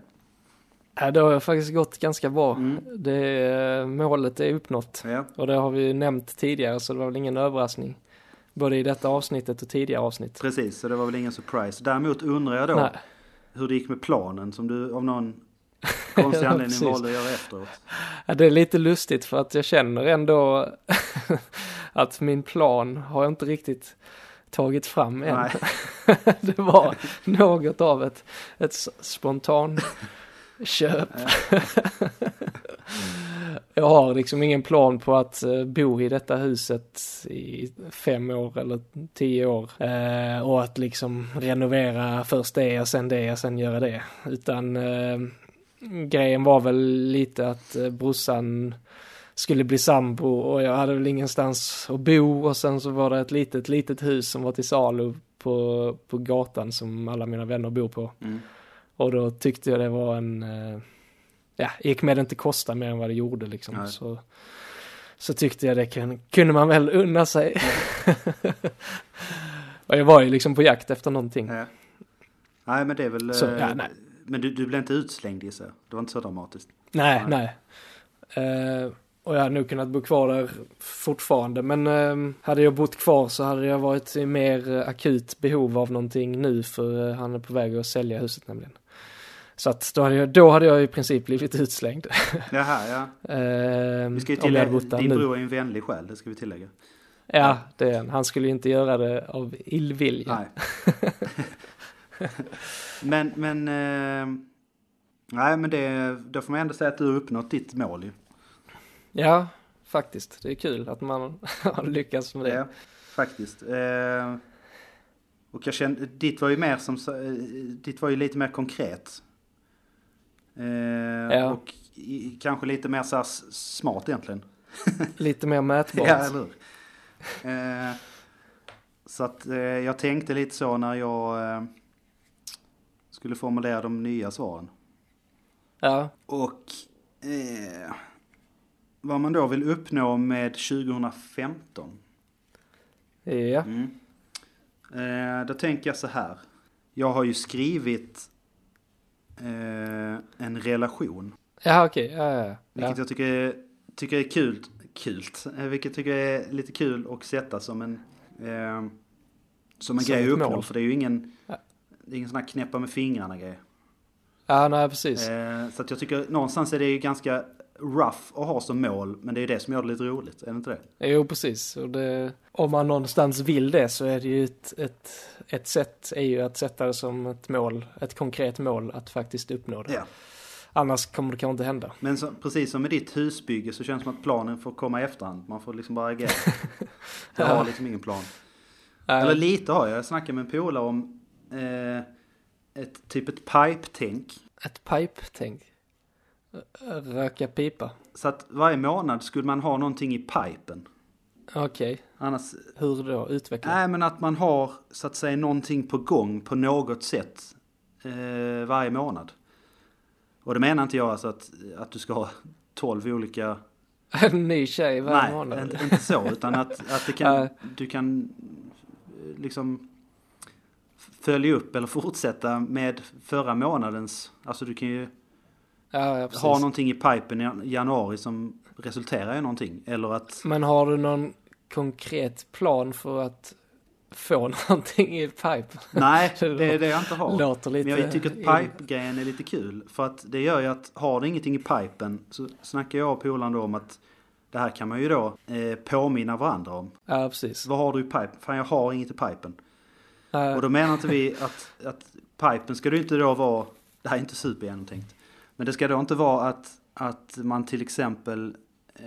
Ja, det har faktiskt gått ganska bra. Mm. Det, målet är uppnått. Ja, Och det har vi ju nämnt tidigare så det var väl ingen överraskning. Både i detta avsnittet och tidigare avsnitt. precis. Så det var väl ingen surprise. Däremot undrar jag då Nej. hur det gick med planen som du av någon konstig Ja, anledning precis. valde att göra efteråt. Ja, det är lite lustigt för att jag känner ändå att min plan har jag inte riktigt tagit fram än. Nej. det var något av ett, ett spontan köp. Jag har liksom ingen plan på att eh, bo i detta huset i fem år eller tio år. Eh, och att liksom renovera först det och sen det och sen göra det. Utan eh, grejen var väl lite att eh, brorsan skulle bli sambo och jag hade väl ingenstans att bo och sen så var det ett litet, litet hus som var till salu på, på gatan som alla mina vänner bor på. Mm. Och då tyckte jag det var en, eh, ja, gick med det inte kosta mer än vad det gjorde liksom. Nej. Så, så tyckte jag det kun, kunde man väl unna sig. och jag var ju liksom på jakt efter någonting. Ja. Nej men det är väl... Så, eh, ja, nej. Men du, du blev inte utslängd gissar? Det var inte så dramatiskt? Nej, Nej. nej. Eh, och jag hade nog kunnat bo kvar där fortfarande. Men eh, hade jag bott kvar så hade jag varit i mer eh, akut behov av någonting nu för eh, han är på väg att sälja huset nämligen. Så att då hade jag, då hade jag i princip blivit utslängd. Jaha, ja. Eh, Vi ska ju tillägga, din bror är en vänlig själ, det ska vi tillägga. Ja, det är han. Han skulle ju inte göra det av illvilja. Nej. men, men... Eh, nej men det, då får man ändå säga att du har uppnått ditt mål ju. Ja, faktiskt. Det är kul att man har lyckats med det. Ja, faktiskt. Eh, och jag kände, ditt var ju mer som, eh, ditt var ju lite mer konkret. Eh, Ja. Och i, kanske lite mer så smart egentligen. Lite mer mätbart. Ja, eller hur? Eh, så att eh, jag tänkte lite så när jag skulle formulera de nya svaren. ja. Och eh, vad man då vill uppnå med 2015. ja. Mm. Eh, då tänker jag så här. Jag har ju skrivit eh, en relation. Ja, okej. Ja, ja, ja. Vilket jag tycker är, tycker är kul. Kult. Eh, vilket jag tycker är lite kul att sätta som en, eh, som en Som grej att uppnå. mål. För det är ju ingen, det är ingen sån här knäppa med fingrarna grej. ja, nej precis. Eh, så att jag tycker någonstans är det ju ganska rough att ha som mål. Men det är det som gör det lite roligt. Är det inte det? Jo, precis. Och det, om man någonstans vill det så är det ju ett, ett, ett sätt är ju att sätta det som ett mål, ett konkret mål att faktiskt uppnå det. Ja. Annars kommer det kanske inte hända. Men så, precis som med ditt husbygge så känns det som att planen får komma i efterhand. Man får liksom bara agera. Jag har liksom ingen plan. Nej, Eller lite har jag. Jag snackade med en polare om eh, ett typ ett pipe-tänk. Ett pipe-tänk. Röka pipa. Så att varje månad skulle man ha någonting i pipen. Okej, Annars, hur då? Utveckla. nej men att man har så att säga någonting på gång på något sätt eh, varje månad. Och det menar inte jag alltså att, att du ska ha 12 olika En ny tjej varje Nej, månad. inte, inte så. Utan att, att det kan, Nej. du kan eh, liksom följa upp eller fortsätta med förra månadens. Alltså du kan ju ja, ja, precis. ha någonting i pipen i januari som resulterar i någonting. Eller att, Men har du någon konkret plan för att få någonting i pipe? nej det är det jag inte har. Låter lite... Men jag tycker att pipe-grejen är lite kul. För att det gör ju att har du ingenting i pipen så snackar jag och polaren då om att det här kan man ju då eh, påminna varandra om. Ja, precis. Vad har du i pipen? Fan jag har inget i pipen. Ja, Och då menar inte vi att, att pipen ska ju inte då vara, det här är inte supergenomtänkt, men det ska då inte vara att, att man till exempel eh,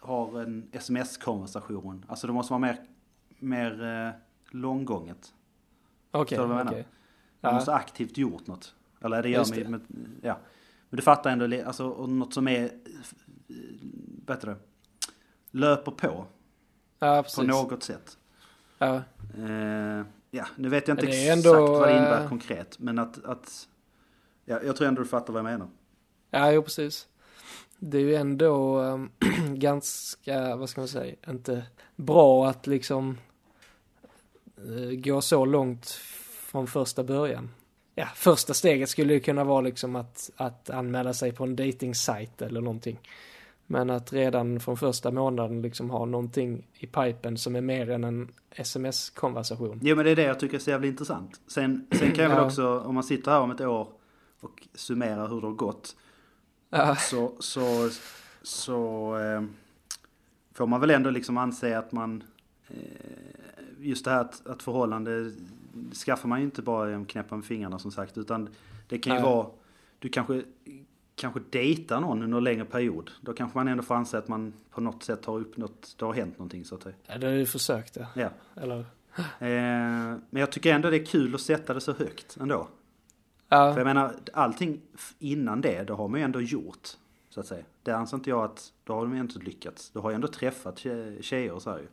har en sms-konversation. Alltså det måste vara mer, mer eh, långgånget. Okej, jag okej. Man Ja. måste aktivt gjort något. Eller det gör Just man ju det. med, ja. Men du fattar ändå, alltså och något som är, heter det, löper på, Ja, på något sätt. Ja. Eh, ja, nu vet jag inte exakt ändå, vad det innebär eh, konkret. Men att, att ja, jag tror ändå du fattar vad jag menar. Ja, jo precis. Det är ju ändå um, ganska, vad ska man säga, inte bra att liksom uh, gå så långt från första början. ja, första steget skulle ju kunna vara liksom att, att anmäla sig på en dating-sajt eller någonting. Men att redan från första månaden liksom ha någonting i pipen som är mer än en sms-konversation. Jo men det är det jag tycker är så jävla intressant. Sen, sen kan jag väl Ja. också, om man sitter här om ett år och summerar hur det har gått. Ja, Så, så, så eh, får man väl ändå liksom anse att man, eh, just det här att, att förhållande skaffar man ju inte bara genom att knäppa med fingrarna som sagt. Utan det kan ju Nej. vara, du kanske, kanske dejtar någon under en längre period. Då kanske man ändå får anse att man på något sätt har uppnått, det har hänt någonting så att säga. Ja, det har ju försökt det. Ja. Eller? Eh, men jag tycker ändå det är kul att sätta det så högt ändå. Ja, För jag menar, allting innan det, det har man ju ändå gjort. Så att säga. Det anser inte jag att, då har de ju inte lyckats. Du har ju ändå träffat tje- tjejer och så här ju.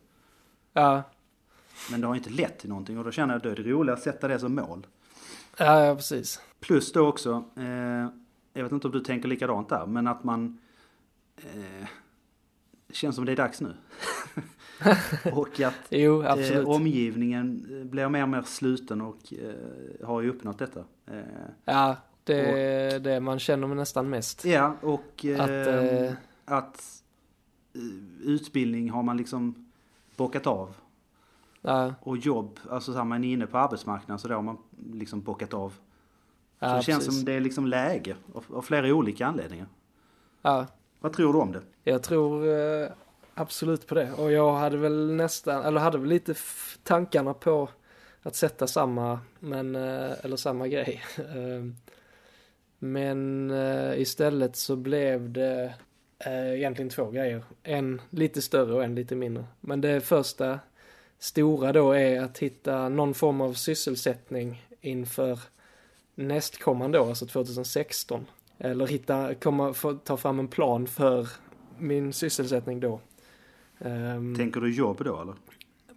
ja, Men det har inte lett till någonting och då känner jag att då är det roligt att sätta det som mål. ja, ja precis. Plus då också, eh, jag vet inte om du tänker likadant där, men att man... Eh, det känns som det är dags nu. och att Jo, eh, omgivningen eh, blir mer och mer sluten och eh, har ju uppnått detta. Eh, Ja, det är det man känner nästan mest. Ja, och eh, Att, eh, att utbildning har man liksom bockat av. Ja, Och jobb, alltså så här, man är inne på arbetsmarknaden så då har man liksom bockat av. Så ja det känns precis. som det är liksom läge av, av flera olika anledningar. Ja, vad tror du om det? jag tror eh, absolut på det. Och jag hade väl nästan, eller hade väl lite tankarna på att sätta samma, men, eh, eller samma grej. Ehm, men eh, istället så blev det eh, egentligen två grejer. En lite större och en lite mindre. Men det första stora då är att hitta någon form av sysselsättning inför nästkommande år, alltså 2016. Eller hitta, komma, få, ta fram en plan för min sysselsättning då. Ehm, Tänker du jobb då eller?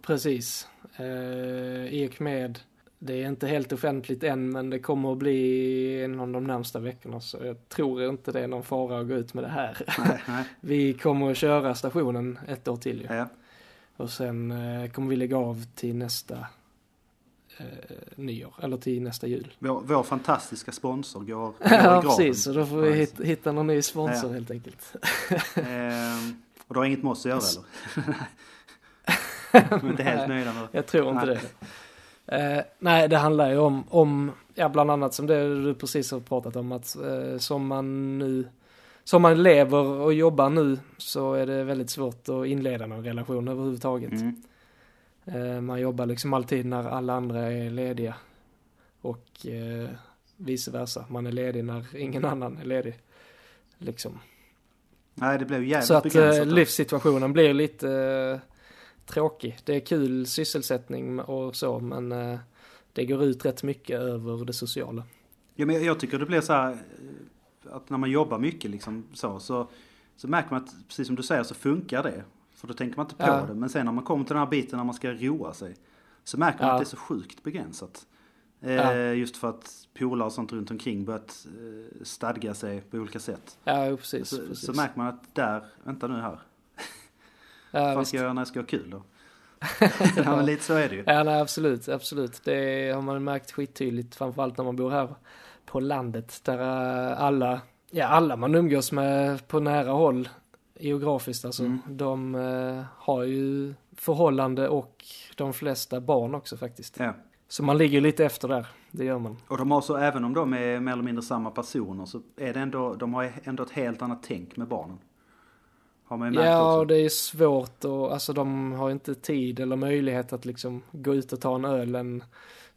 Precis. Uh, I och med, det är inte helt offentligt än, men det kommer att bli inom de närmsta veckorna. Så jag tror inte det är någon fara att gå ut med det här. Nej, nej. Vi kommer att köra stationen ett år till ju. Ja. Och sen eh, kommer vi lägga av till nästa uh, nyår, eller till nästa jul. Vår, vår fantastiska sponsor går, går i ja, graven. precis. Så då får vi hitta, hitta någon ny sponsor Ja. helt enkelt. Ehm, och du har inget med oss att göra eller? Du är inte helt nöjda med Jag tror inte Nej. det. Eh, nej, det handlar ju om, om, ja bland annat som det du precis har pratat om, att eh, som man nu, som man lever och jobbar nu så är det väldigt svårt att inleda någon relation överhuvudtaget. Mm. Eh, man jobbar liksom alltid när alla andra är lediga. Och eh, vice versa, man är ledig när ingen annan är ledig. Liksom. Nej, det blev jävligt Så att begränsat. eh, livssituationen blir lite eh, tråkig. Det är kul sysselsättning och så men eh, det går ut rätt mycket över det sociala. Ja, men jag- tycker det blir så här att när man jobbar mycket liksom så, så, så märker man att precis som du säger så funkar det. För då tänker man inte på Ja. det. Men sen när man kommer till den här biten när man ska roa sig så märker man Ja. att det är så sjukt begränsat. Eh, Ja. Just för att polare och sånt runt omkring börjat eh, stadga sig på olika sätt. Ja, precis. Så, precis. så märker man att där, vänta nu här, ja, vad ska jag göra när jag ska ha kul då? ja men lite så är det ju. ja, nej, absolut, absolut. Det har man märkt skittydligt, framförallt när man bor här på landet där eh, alla, ja alla man umgås med på nära håll geografiskt alltså, Mm. de eh, har ju förhållande och de flesta barn också faktiskt. Ja. Så man ligger lite efter där, det gör man. Och de har så, även om de är mer eller mindre samma personer så är det ändå, de har ändå ett helt annat tänk med barnen. Har man ju märkt Ja, också. det är svårt och alltså de har inte tid eller möjlighet att liksom gå ut och ta en öl en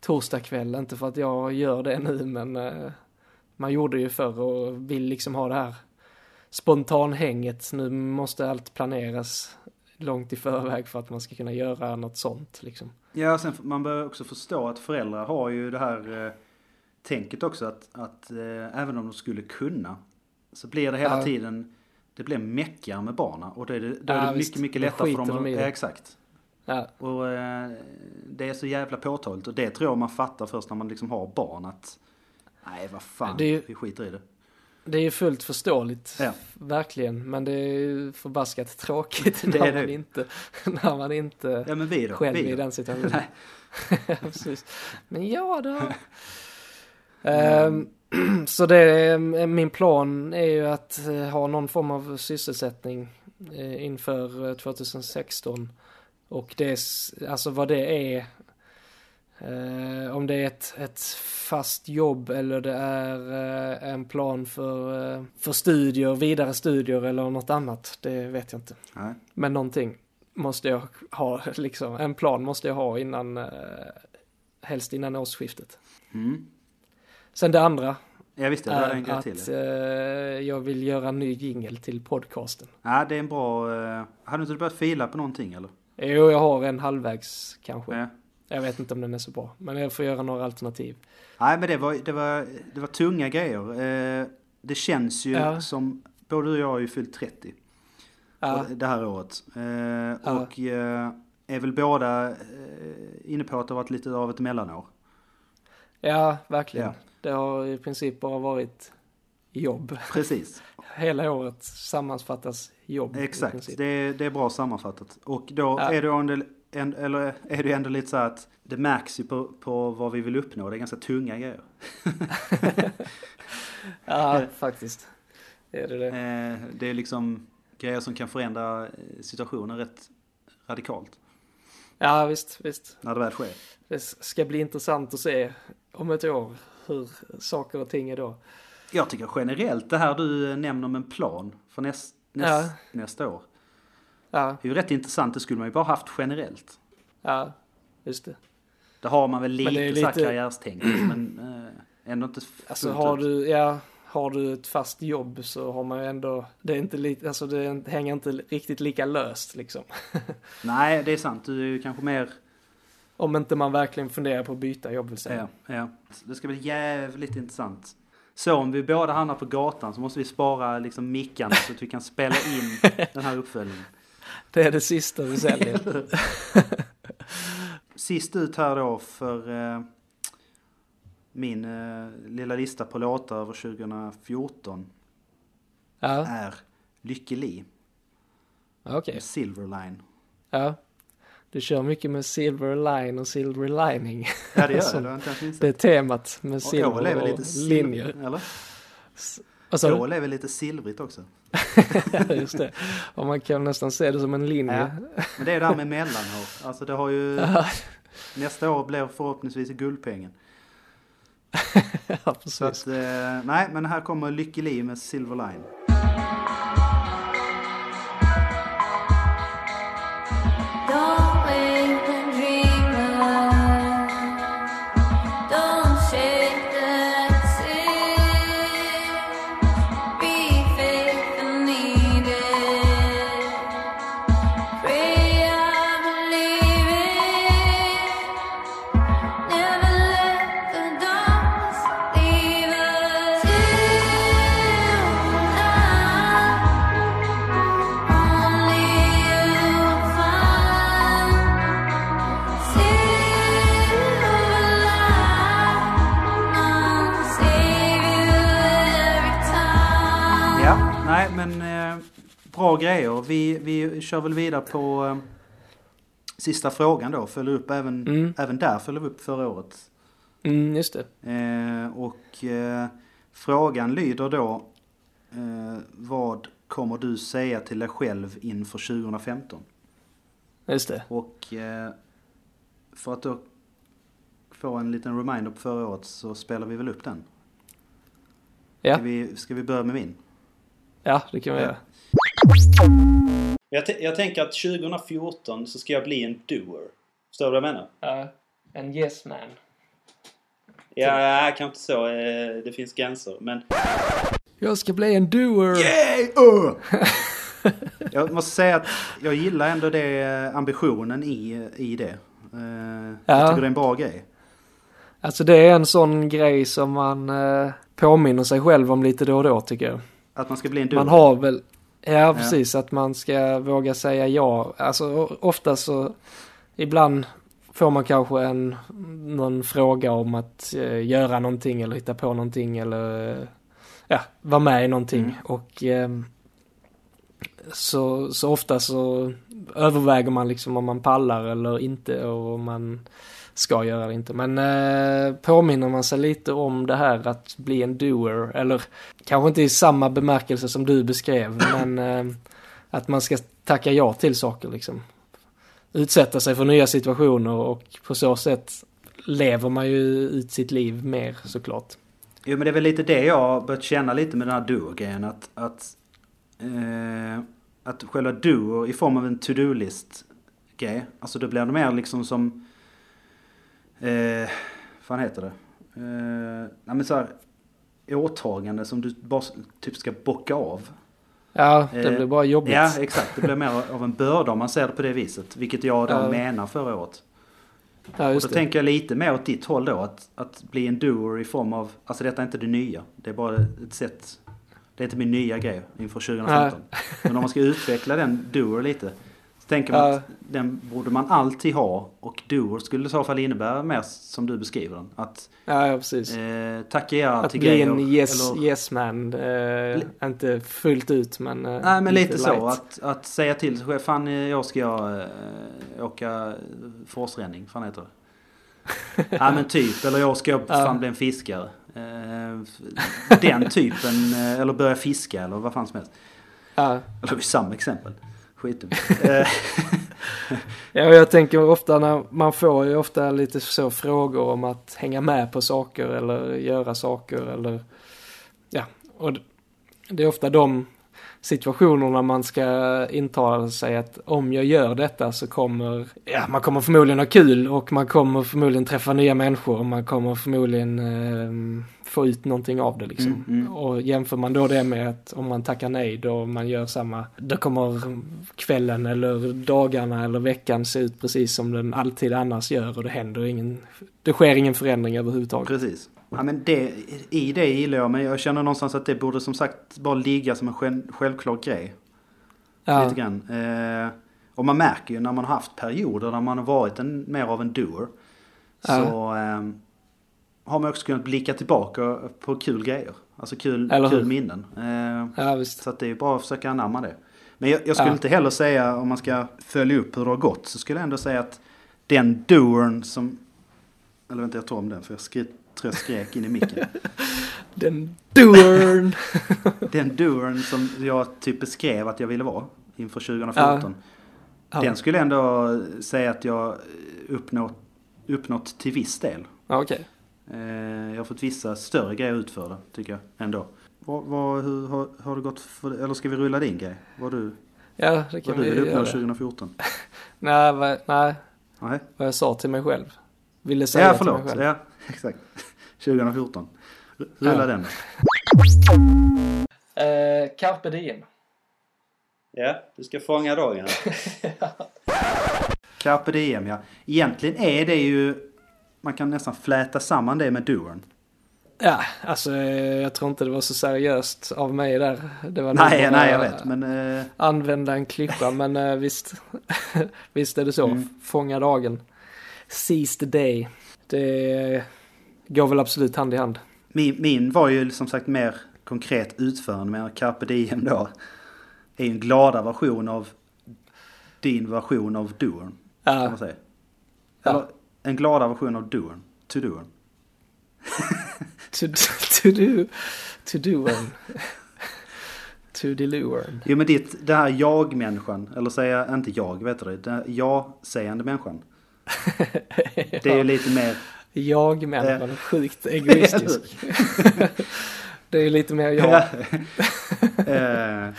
torsdagkväll. Inte för att jag gör det nu men eh, man gjorde ju förr och vill liksom ha det här spontanhänget. Nu måste allt planeras långt i förväg för att man ska kunna göra något sånt liksom. Ja, sen man bör också förstå att föräldrar har ju det här eh, tänket också att, att eh, även om de skulle kunna så blir det hela Ja. tiden, det blir meckigare med barnen och då är det, då Ja, är det visst. mycket, mycket lättare för dem de ja, exakt. Ja, Och eh, det är så jävla påtagligt och det tror jag man fattar först när man liksom har barn att nej vad fan, ju- vi skiter i det. Det är ju fullt förståligt. Ja. Verkligen. Men det är ju förbaskat tråkigt Det när, är det. man inte, när man inte Ja men vi då? själv vi i då? den situationen. Precis. Men ja då. Ehm, så det är, min plan är ju att eh, ha någon form av sysselsättning eh, inför eh, 2016. Och det alltså vad det är, eh, om det är ett, ett fast jobb eller det är eh, en plan för, eh, för studier, vidare studier eller något annat, det vet jag inte. Nej. Men någonting måste jag ha, liksom, en plan måste jag ha innan, eh, helst innan årsskiftet. Mm. Sen det andra Ja visst, det hade en är grej att till. eh, jag vill göra en ny jingle till podcasten. Ja, det är en bra... eh, Har du inte börjat fila på någonting eller? Jo, jag har en halvvägs kanske. Ja. Jag vet inte om den är så bra, men jag får göra några alternativ. Nej, men det var, det var, det var tunga grejer. Eh, Det känns ju Ja. som... Både du och jag har ju fyllt 30 Ja, det här året. Eh, Och eh, är väl båda inne på att det har varit lite av ett mellanår. ja verkligen. Ja. Det har i princip bara varit jobb. Precis, Hela året sammanfattas jobb. exakt. Det, det är bra sammanfattat. Och då Ja. är det ändå, en, eller är det ändå lite så att det märks ju på, på vad vi vill uppnå. Det är ganska tunga grejer. Ja, faktiskt. Det är det. det. Eh, Det är liksom grejer som kan förändra eh, situationen rätt radikalt. Ja, visst, visst. När det väl sker. Det ska bli intressant att se om ett år hur saker och ting är då. Jag tycker generellt det här du nämner om en plan för näst, näst, Ja. nästa år. Ja, Det är ju rätt intressant. Det skulle man ju bara haft generellt. ja, just det. Det har man väl lite, så här lite- karriärstänk. men eh, ändå inte Alltså har ut. du, ja, har du ett fast jobb så har man ju ändå, det är inte lite, alltså det hänger inte riktigt lika löst liksom. Nej, det är sant. Du är ju kanske mer... Om inte man verkligen funderar på att byta jobb vill säga. Ja, ja. Det ska bli jävligt intressant. Så om vi båda hamnar på gatan så måste vi spara liksom mickarna så att vi kan spela in den här uppföljningen. Det är det sista vi säljer. Sist ut här då för eh, min eh, lilla lista på låtar över 2014 Ja, är Lykke Li, okej. Silverline. Ja. Du kör mycket med silver line och silver lining. Ja det gör jag, det Det är temat med Och silver och sil- linjer. Eller? Du? Ål är väl lite silvrigt också. Just det. Och man kan nästan se det som en linje. Men det är det här med mellanår. Alltså det har ju... Ja, Nästa år blir förhoppningsvis guldpengen. ja Så precis. att, eh, nej men här kommer Lykke Li med Silverline. Vi, vi kör väl vidare på eh, sista frågan då. Följer upp även, Mm. även där följer vi upp förra året. Mm, just det. Eh, och eh, frågan lyder då. Eh, vad kommer du säga till dig själv inför 2015? Just det. Och eh, för att då få en liten reminder på förra året så spelar vi väl upp den. Ja, Ska, vi, ska vi börja med min? ja det kan vi Ja. göra. Jag, jag tänker att 2014 så ska jag bli en doer. Förstår du vad jag menar? Ja, en yes man. Ja, ja kanske inte så. eh, Det finns gränser. Men... Jag ska bli en doer! Yay! Uh! jag måste säga att jag gillar ändå det eh, ambitionen i, i det. Eh, Ja. Jag tycker det är en bra grej. Alltså det är en sån grej som man eh, påminner sig själv om lite då och då tycker jag. Att man ska bli en doer. Man har väl, ja precis, att man ska våga säga ja. Alltså ofta så, ibland får man kanske en, någon fråga om att eh, göra någonting eller hitta på någonting eller eh, ja, vara med i någonting. Mm. Och ehm, så, så ofta så överväger man liksom om man pallar eller inte och om man ska göra det inte. Men eh, påminner man sig lite om det här att bli en doer, eller kanske inte i samma bemärkelse som du beskrev, men eh, att man ska tacka ja till saker liksom. Utsätta sig för nya situationer och på så sätt lever man ju ut sitt liv mer såklart. Jo men det är väl lite det jag har börjat känna lite med den här duo-grejen. Att, att, eh, att själva duo i form av en to-do-list grej. Alltså det blir mer liksom som... Eh, fan heter det? Eh, nej men så här, åtagande som du bara typ ska bocka av. Ja, det Eh, blir bara jobbigt. Ja exakt, det blir mer av en börda om man ser det på det viset. Vilket jag då Ja. menar förra året. ja Och då det. tänker jag lite mer åt ditt håll då. Att, att bli en doer i form av, alltså detta är inte det nya. Det är bara ett sätt, det är inte min nya grej inför 2015. Men om man ska utveckla den doer lite. Så tänker man att den borde man alltid ha. Och doer skulle i så fall innebära mer som du beskriver den. Att Ja, ja precis. eh, tacka ja att till bli grejer. en yes, eller- yes man. Eh, inte fullt ut men... Eh, Nej men lite så. light. Att, att säga till sig själv. Fan eh, jag ska jag, eh, åka forsränning. Fan heter det? ja men typ. Eller jag ska fan bli en fiskare. Eh, den typen. eh, Eller börja fiska eller vad fan som helst. Ja. Det är ju samma exempel. Skitdumt. Eh, Ja, jag tänker ofta när man får ju ofta lite så frågor om att hänga med på saker eller göra saker eller ja, och det- det är ofta de situationerna man ska intala sig att om jag gör detta så kommer, ja man kommer förmodligen ha kul och man kommer förmodligen träffa nya människor och man kommer förmodligen eh, få ut någonting av det liksom. Mm, mm. Och jämför man då det med att om man tackar nej då man gör samma, då kommer kvällen eller dagarna eller veckan se ut precis som den alltid annars gör och det händer ingen, det sker ingen förändring överhuvudtaget. Precis. Ja, men det, I det gillar jag, men jag känner någonstans att det borde som sagt bara ligga som en själv, självklar grej. Ja, Lite grann. Eh, och man märker ju när man har haft perioder där man har varit en, mer av en doer. Så eh, har man också kunnat blicka tillbaka på kul grejer. Alltså kul, kul minnen. Eh, ja visst. så att det är bra att försöka anamma det. Men jag, jag skulle Ja. inte heller säga, om man ska följa upp hur det har gått, så skulle jag ändå säga att den doern som... Eller vänta, jag tar om den för jag skri, tror jag skrek in i micken. Den doern! Den duren som jag typ beskrev att jag ville vara inför 2014. Ja. Den skulle jag ändå säga att jag uppnått, uppnått till viss del. Ja, Okej. Eh, jag har fått vissa större grejer utförda tycker jag ändå. Vad, vad, hur har, har det gått för, eller ska vi rulla din grej? Vad du, Ja, det kan vad du vi vill uppnå göra. 2014? Nej, vad, nej, Nej? vad jag sa till mig själv. Ville säga Ja till mig förlåt, själv. ja exakt. 2014. R- Rulla Ja. den. Eh, carpe diem. Ja, du ska fånga dagen Carpe diem ja. Egentligen är det ju, man kan nästan fläta samman det med duren. Ja, alltså jag tror inte det var så seriöst av mig där. Det var Nej, nej jag vet men... Eh, Använda en klippa, men eh, visst. visst är det så. Mm. Fånga dagen. Seize the day. Det går väl absolut hand i hand. min, min var ju som sagt mer konkret utförande med carpe diem då. Är en glada version av din version av duren. Kan Ja, man säga. Ja. Eller en glada version av duren. To duren. to, to do, to do one. to delure. Jo men ditt, det här jag-människan, eller säga, inte jag, vet du det? Jag-sägande människan. Det är ju lite mer, Jag människan Eh. sjukt egoistisk. det är lite mer jag. eh,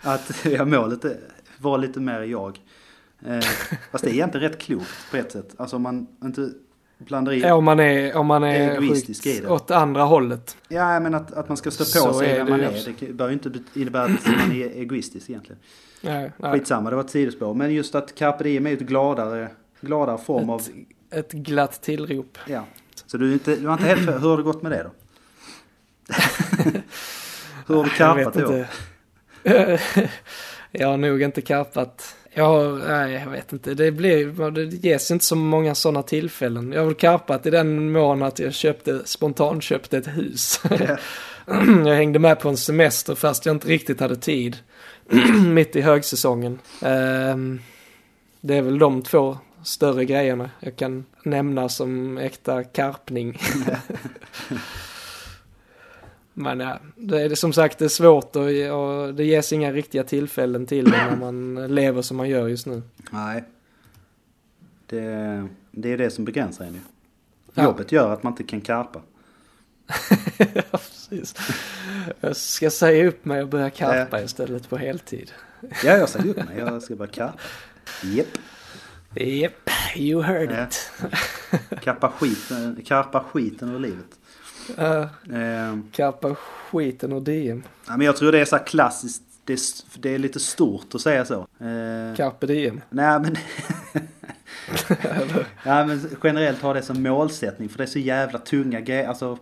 att ja, målet är- var lite mer jag. Eh, fast det är egentligen rätt klokt på ett sätt. Alltså om man inte blandar i. Ja, om man är, om man är Egoistisk i det. åt andra hållet. Ja men att, att man ska stå på Så sig är vem det man är. också. Det behöver ju inte innebära att man är egoistisk egentligen. Nej, nej. Skitsamma, det var ett sidospår. Men just att carpe diem är ju ett gladare, gladare form av... Ett, ett glatt tillrop. Ja. Så du, inte, du var inte helt Hur har det gått med det då? hur har du karpat vet då? inte. jag har nog inte karpat. Jag har, nej jag vet inte. Det blir, det ges inte så många sådana tillfällen. Jag har väl karpat i den mån att jag köpte, spontant köpte ett hus. jag hängde med på en semester fast jag inte riktigt hade tid. Mitt i högsäsongen. Ehm, det är väl de två större grejerna jag kan nämna som äkta karpning. Men ja, det är det som sagt det är svårt och, och det ges inga riktiga tillfällen till det när man lever som man gör just nu. Nej. Det, det är det som begränsar en ju. Ja. Jobbet gör att man inte kan karpa. ja, precis. Jag ska säga upp mig och börja karpa istället på heltid. Ja, jag säger upp mig. Jag ska bara karpa. Japp. Yep, you heard Ja. it. Karpa skiten, karpa skiten ur livet. Uh, Eh, karpa skiten och DM. ja, men jag tror det är så här klassiskt. Det är, det är lite stort att säga så. Eh, Carpe diem. nej men... ja men generellt ha det som målsättning för det är så jävla tunga grejer. Alltså,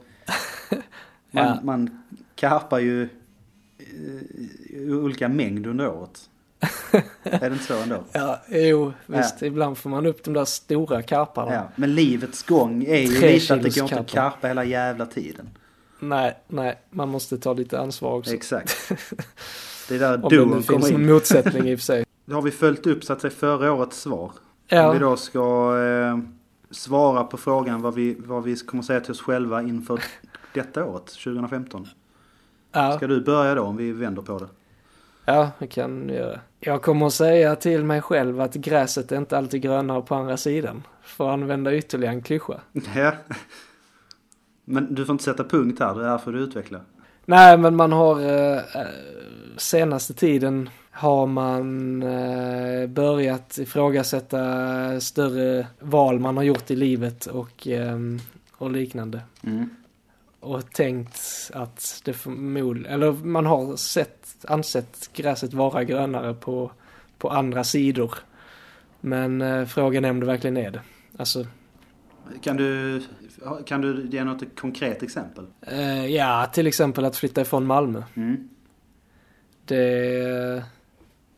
man, Ja. man karpar ju eh, olika mängd under året. Är det inte så ändå? Ja, jo, visst. Ibland får man upp de där stora karparna. Ja, men livets gång är ju Tre lite att det går inte att karpa. hela jävla tiden. Nej, nej, man måste ta lite ansvar också. Exakt. Det är där Om det nu duon finns kommer en in. motsättning i och för sig. Då har vi följt upp så att säga förra årets svar. Om vi Ja, då ska eh, svara på frågan vad vi, vad vi kommer säga till oss själva inför detta året, 2015. ja, Ska du börja då om vi vänder på det? ja, det kan jag göra. Jag kommer att säga till mig själv att gräset är inte alltid grönare på andra sidan. För att använda ytterligare en klyscha. Ja. Men du får inte sätta punkt här, det här får du utveckla. Nej, men man har eh, eh, senaste tiden har man eh, börjat ifrågasätta större val man har gjort i livet och, ehm, och liknande. Mm. Och tänkt att det förmodligen, eller man har sett, ansett gräset vara grönare på, på andra sidor. Men eh, frågan är om det verkligen är det. Alltså, Kan du, kan du ge något konkret exempel? eh, ja, till exempel att flytta ifrån Malmö. Mm. Det,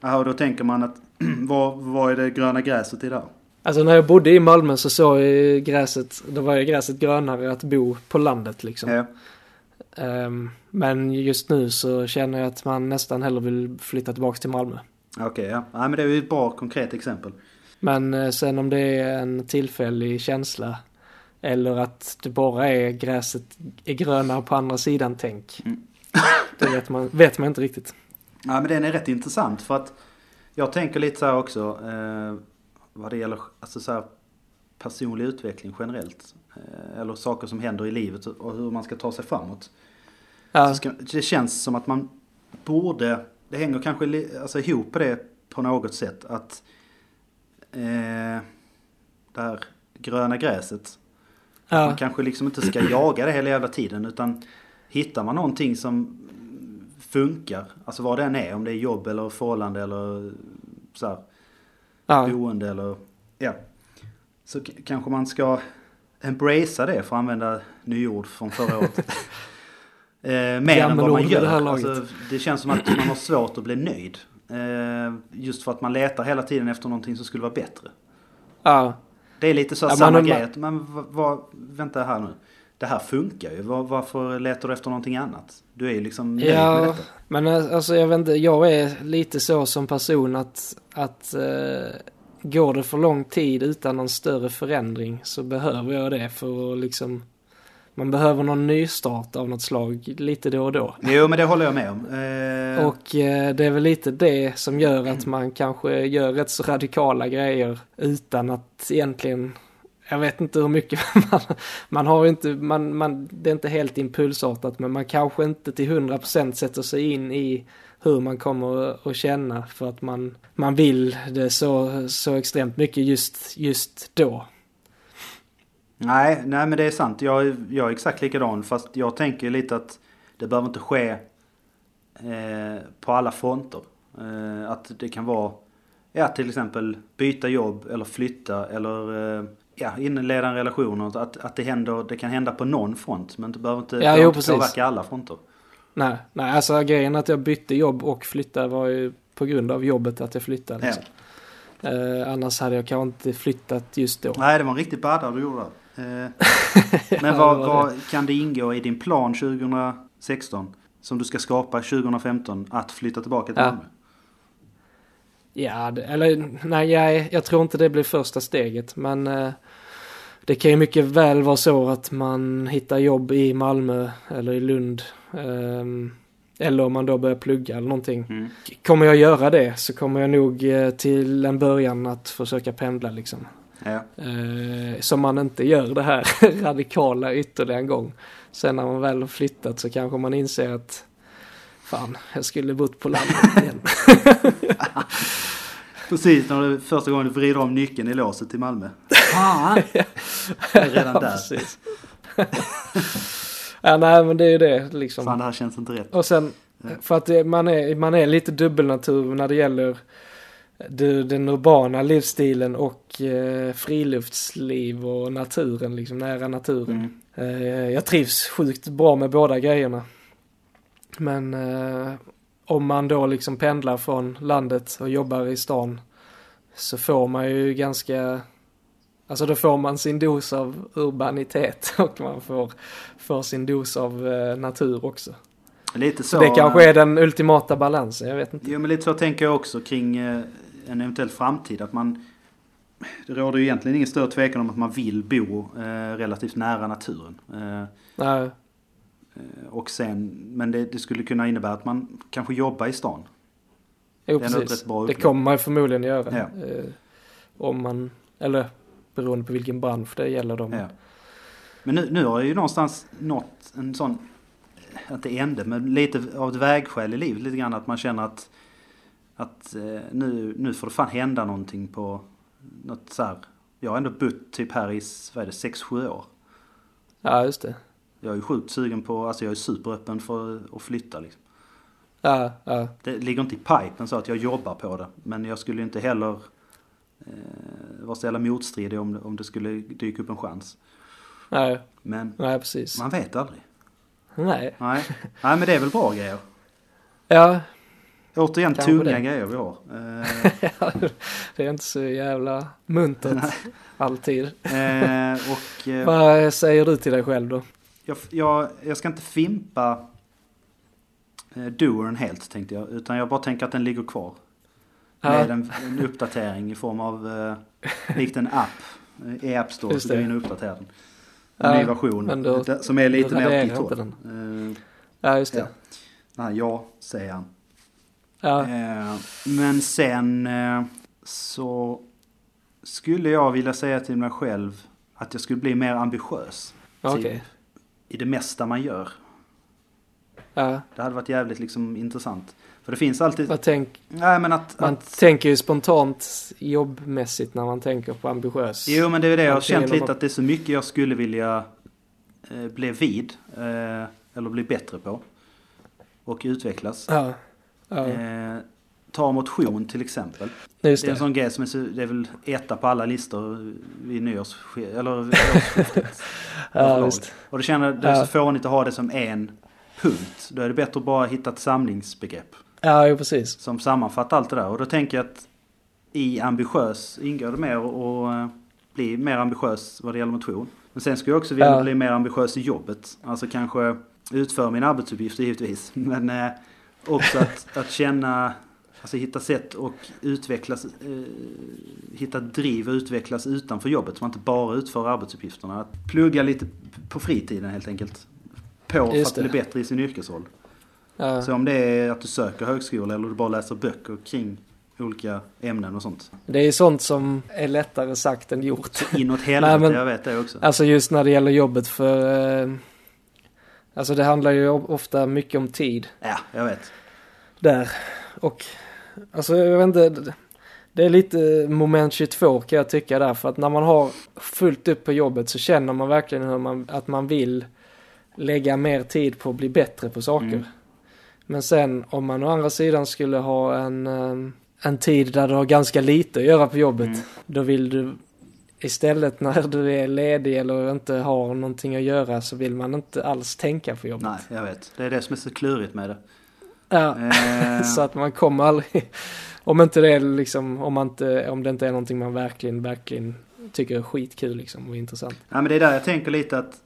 Jaha, och då tänker man att vad, vad är det gröna gräset i där? Alltså när jag bodde i Malmö så såg jag gräset, då var ju gräset grönare att bo på landet liksom. Ja. Ehm, men just nu så känner jag att man nästan hellre vill flytta tillbaka till Malmö. Okej, ja. Nej, men det är ju ett bra konkret exempel. Men eh, sen om det är en tillfällig känsla eller att det bara är gräset är grönare på andra sidan tänk. Mm. Det vet man, vet man inte riktigt. Ja, men den är rätt intressant för att jag tänker lite så här också eh, vad det gäller alltså så personlig utveckling generellt. Eh, eller saker som händer i livet och hur man ska ta sig framåt. Ja, ska, det känns som att man borde, det hänger kanske alltså ihop på det på något sätt att eh, det här gröna gräset Man ja, kanske liksom inte ska jaga det hela jävla tiden utan hittar man någonting som funkar, alltså vad den är, om det är jobb eller förhållande eller så här, ja, boende eller ja. Så kanske man ska embracea det för att använda nyord från förra året. eh, mer än vad man gör. det här alltså, laget. det känns som att man har svårt att bli nöjd. Eh, just för att man letar hela tiden efter någonting som skulle vara bättre. ja. Det är lite så Ja, samma man- grej. Men vad, vänta här nu. Det här funkar ju. Var, varför letar du efter någonting annat? Du är ju liksom nöjd med Ja, detta. men eh, alltså jag vet inte, jag är lite så som person att, att eh, går det för lång tid utan någon större förändring så behöver jag det för att liksom man behöver någon nystart av något slag lite då och då. Jo, men det håller jag med om. Eh, Och eh, det är väl lite det som gör att man kanske gör rätt så radikala grejer utan att egentligen jag vet inte hur mycket man, man har inte, man, man, det är inte helt impulsartat men man kanske inte till 100% sätter sig in i hur man kommer att känna för att man, man vill det så, så extremt mycket just, just då. nej, nej, men det är sant. Jag, jag är exakt likadan. Fast jag tänker lite att det behöver inte ske eh, på alla fronter. Eh, att det kan vara, ja till exempel byta jobb eller flytta eller eh, ja, inleda en relation. och Att, att det, händer, det kan hända på någon front. Men det behöver inte, Ja, behöver jo, inte påverka alla fronter. Nej, nej, alltså grejen att jag bytte jobb och flyttade var ju på grund av jobbet att jag flyttade. Ja. Liksom. Eh, annars hade jag kanske inte flyttat just då. Nej, det var en riktig badda du gjorde. Eh, Ja, Men vad, vad kan det ingå i din plan 2016 som du ska skapa 2015 att flytta tillbaka till Ja. Malmö? Ja, det, eller nej, jag, jag tror inte det blir första steget. Men eh, det kan ju mycket väl vara så att man hittar jobb i Malmö eller i Lund. ehm, eller om man då börjar plugga eller någonting. Mm. Kommer jag göra det så kommer jag nog eh, till en början att försöka pendla liksom. Ja. Eh, så man inte gör det här radikala ytterligare en gång. Sen när man väl har flyttat så kanske man inser att fan, jag skulle bott på landet igen. Precis när du första gången du vrider om nyckeln i låset i Malmö. Fan! Jag är redan Ja, där. precis. ja, nej men det är ju det liksom. Fan det här känns inte rätt. Och sen, för att det, man, är, man är lite dubbelnatur när det gäller det, den urbana livsstilen och eh, friluftsliv och naturen, liksom nära naturen. Mm. Eh, jag trivs sjukt bra med båda grejerna. Men eh, om man då liksom pendlar från landet och jobbar i stan så får man ju ganska Alltså då får man sin dos av urbanitet och man får, får sin dos av eh, natur också. Lite så. Så det kanske är den ultimata balansen, jag vet inte. Jo men lite så tänker jag också kring eh, en eventuell framtid. Att man... Det råder ju egentligen ingen större tvekan om att man vill bo eh, relativt nära naturen. Eh, Nej, och sen, men det, det skulle kunna innebära att man kanske jobbar i stan. jo Det precis. Det kommer man förmodligen göra. Ja. Eh, om man, eller beroende på vilken bransch det gäller då. Ja. Men nu, nu har jag ju någonstans nått en sån, inte ände, men lite av ett vägskäl i livet. Lite grann att man känner att, att eh, nu, nu får det fan hända någonting på något så här. Jag har ändå bott typ här i, vad är det, 6-7 år. Ja, just det. Jag är ju sjukt sugen på, alltså jag är superöppen för att flytta liksom. Ja, ja. Det ligger inte i pipen så att jag jobbar på det. Men jag skulle inte heller eh, vara så jävla motstridig om, om det skulle dyka upp en chans. Nej, Men nej precis. man vet aldrig. Nej. Nej, Nej men det är väl bra grejer. Ja, Återigen Kanske tunga det. grejer vi har. Eh, det är inte så jävla muntert alltid. eh, och eh, Vad säger du till dig själv då? Jag, jag, jag ska inte fimpa eh, doern helt tänkte jag. Utan jag bara tänker att den ligger kvar. Med Ja, en, en uppdatering i form av, eh, likt en app. eh, I App Store så går jag in och uppdaterar den. Ja, En ny version. då- där- som är lite mer inte 12. Eh, ja just det. ja. Nej, ja, säger han. Ja, Eh, men sen eh, så skulle jag vilja säga till mig själv att jag skulle bli mer ambitiös. okej. Typ I det mesta man gör. Ja, Det hade varit jävligt liksom intressant. För det finns alltid... vad tänk, Nej men att... man att tänker ju spontant jobbmässigt när man tänker på ambitiös. jo men det är det jag har känt lite att det är så mycket jag skulle vilja eh, bli vid. Eh, eller bli bättre på. Och utvecklas. Ja, ja Eh, ta motion till exempel. just Det är en sån grej som är, så, det är väl etta på alla listor vid nyårs... Eller årsskiftet. Ja. Och det känner det är så fånigt att ha det som en punkt. Då är det bättre att bara hitta ett samlingsbegrepp. Ja, jo, precis. Som sammanfattar allt det där. Och då tänker jag att i ambitiös ingår det mer och eh, bli mer ambitiös vad det gäller motion. Men sen skulle jag också vilja Ja. bli mer ambitiös i jobbet. Alltså kanske utföra mina arbetsuppgifter givetvis. Men eh, också att, att känna, alltså hitta sätt och utvecklas, eh, hitta driv och utvecklas utanför jobbet. Så man inte bara utför arbetsuppgifterna. Att plugga lite på fritiden helt enkelt. På för Just att bli det. bättre i sin yrkesroll. Ja. Så om det är att du söker högskola eller du bara läser böcker kring olika ämnen och sånt. Det är sånt som är lättare sagt än gjort. Inåt helvete, men- jag vet det också. Alltså just när det gäller jobbet för... Eh, alltså det handlar ju ofta mycket om tid Ja, jag vet. där. Och alltså jag vet inte. Det är lite moment 22 kan jag tycka där. För att när man har fullt upp på jobbet så känner man verkligen hur man, att man vill lägga mer tid på att bli bättre på saker. Mm. Men sen om man å andra sidan skulle ha en, eh, en tid där du har ganska lite att göra på jobbet. Mm. Då vill du istället när du är ledig eller inte har någonting att göra så vill man inte alls tänka på jobbet. Nej, jag vet. Det är det som är så klurigt med det. Ja, Eh, så att man kommer aldrig... Om inte det är liksom, om, man inte, om det inte är någonting man verkligen, verkligen tycker är skitkul liksom och intressant. ja, men det är där jag tänker lite att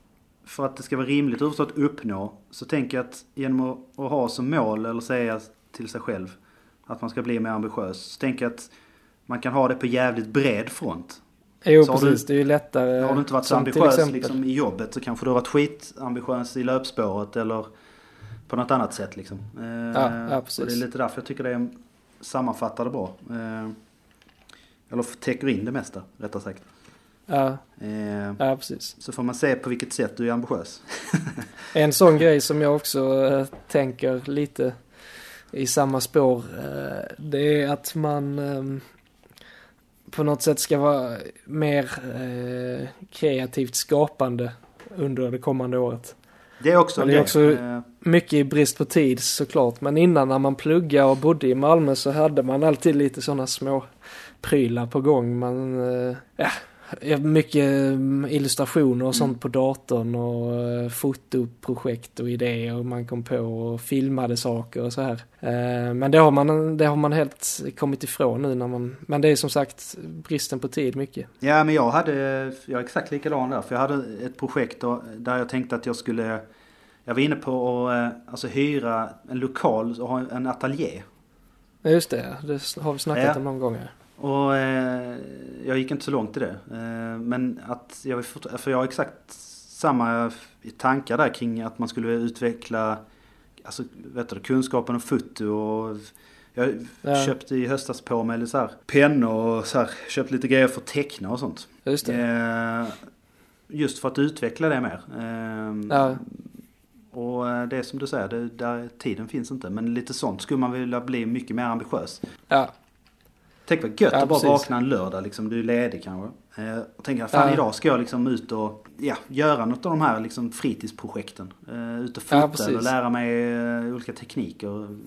för att det ska vara rimligt och att uppnå så tänker jag att genom att, att ha som mål eller säga till sig själv Att man ska bli mer ambitiös. Så tänker jag att man kan ha det på jävligt bred front. Jo, Så precis. du- det är ju lättare. Har du inte varit så ambitiös liksom, i jobbet så kanske du har varit skitambitiös i löpspåret eller på något annat sätt liksom. Eh, Ja, ja, precis. Och det är lite därför jag tycker det sammanfattar det bra. Eh, eller täcker in det mesta, rättare sagt. Ja, Eh, ja, precis. så får man se på vilket sätt du är ambitiös. En sån grej som jag också eh, tänker lite i samma spår. Eh, det är att man eh, på något sätt ska vara mer kreativt skapande under det kommande året. Det är också Men det är också- Eh, Mycket i brist på tid såklart. Men innan när man pluggade och bodde i Malmö så hade man alltid lite sådana små prylar på gång. Man, eh, ja, mycket mm, illustrationer och sånt på datorn och eh, fotoprojekt och idéer och man kom på och filmade saker och så här. Eh, Men det har man, det har man helt kommit ifrån nu när man, men det är som sagt bristen på tid mycket. Ja men jag hade, jag är exakt likadan där. För jag hade ett projekt där jag tänkte att jag skulle, jag var inne på att eh, alltså, hyra en lokal och ha en ateljé. Just det, det har vi snackat Ja. om någon gång. Och eh, jag gick inte så långt i det. Eh, men att jag, för jag har exakt samma tankar där kring att man skulle utveckla alltså, vet du, kunskapen om foto och jag Ja. köpte i höstas på mig så här pennor och så här, köpte lite grejer för att teckna och sånt. Just det. Eh, just för att utveckla det mer. Eh, Ja. Och eh, det är som du säger, det, där tiden finns inte. Men lite sånt skulle man vilja bli mycket mer ambitiös. Ja, Tänk vad gött Ja, att bara precis. vakna en lördag liksom, du är ledig kanske. Eh, och tänka, fan Ja. idag ska jag liksom ut och ja, göra något av de här liksom, fritidsprojekten. Eh, ut och fota Ja, och lära mig eh, olika tekniker.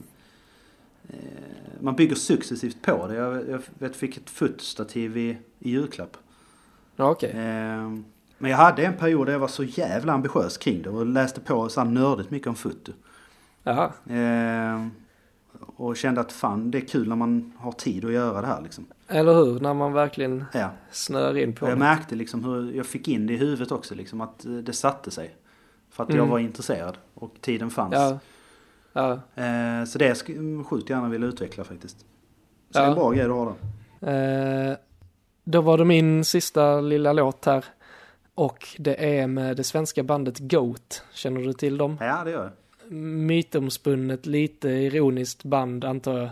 Man bygger successivt på det. Jag, jag vet, fick ett fotostativ i, i julklapp. ja. Eh, men jag hade en period där jag var så jävla ambitiös kring det och läste på så nördigt mycket om foto. Jaha. Och kände att fan det är kul när man har tid att göra det här liksom. Eller hur? När man verkligen Ja. snör in på Och jag det. märkte liksom hur jag fick in det i huvudet också liksom att eh, det satte sig. För att jag Mm. var intresserad och tiden fanns. Ja. Ja. Eh, så det jag sjukt gärna vilja utveckla faktiskt. Så det är en bra grej du har där. Eh, då var det min sista lilla låt här. Och det är med det svenska bandet Goat. Känner du till dem? Ja det gör jag. Mytomspunnet, lite ironiskt band antar jag.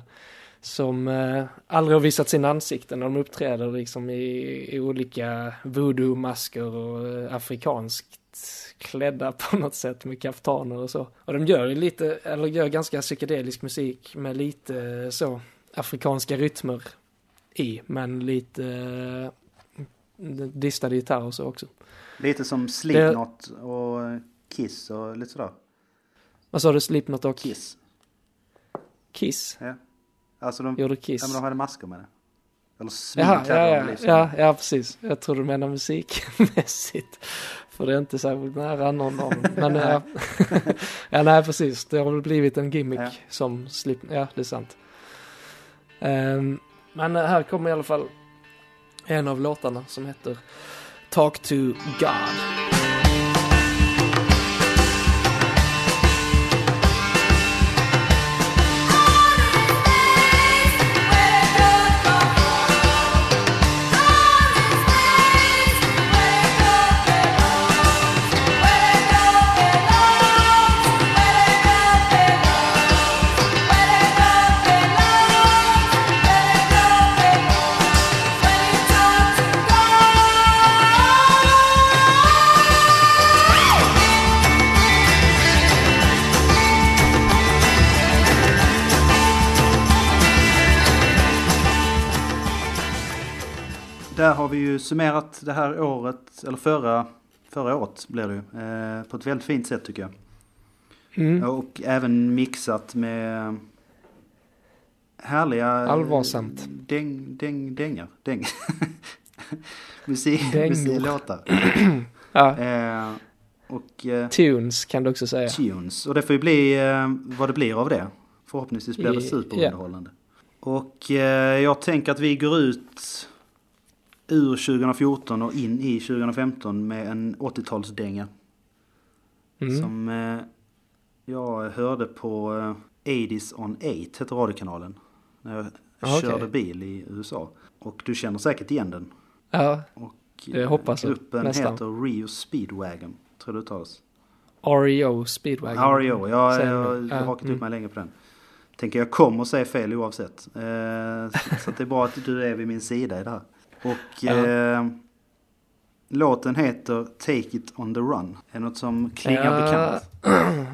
Som eh, aldrig har visat sina ansikten när de uppträder liksom i, i olika voodoo-masker och eh, afrikanskt klädda på något sätt med kaftaner och så. Och de gör ju lite, eller gör ganska psykedelisk musik med lite eh, så afrikanska rytmer i, men lite eh, distade gitarrer och så också. Lite som Slipknot och Kiss och lite sådär. Vad sa du, Slipknot och Kiss. Kiss? Ja. Alltså de, Gjorde ja, Kiss? men de hade masker med det. Eller Jaha, ja, ja, blev som- ja, ja, precis. Jag tror du menar musikmässigt. För det är inte särskilt nära någon av dem. Men ja, ja, nej precis. Det har väl blivit en gimmick Ja. som slip, ja det är sant. Ehm, men här kommer i alla fall en av låtarna som heter Talk to God. Där har vi ju summerat det här året, eller förra, förra året blir det ju. Eh, på ett väldigt fint sätt tycker jag. Mm. Och även mixat med härliga... Allvarsamt. Däng, däng, dängar. Däng. Musik, musiklåtar. Ja, Eh, och eh, tunes kan du också säga. tunes. Och det får ju bli eh, vad det blir av det. Förhoppningsvis blir det superunderhållande. Och eh, jag tänker att vi går ut ur 2014 och in i 2015 med en 80-talsdänga. Mm. Som eh, jag hörde på eh, 80s on 8 heter radiokanalen. när jag Ah, okej. körde bil i USA. Och du känner säkert igen den. Ja, Och Det hoppas jag, gruppen nästan. heter Rio Speedwagon. Tror du uttalas? REO Speedwagon. REO, jag, jag, jag har hakat mm. upp mig länge på den. Tänker jag kommer säga fel oavsett. Eh, så, så det är bra att du är vid min sida i det här. Och eh, låten heter Take It On The Run. Är det något som klingar bekant?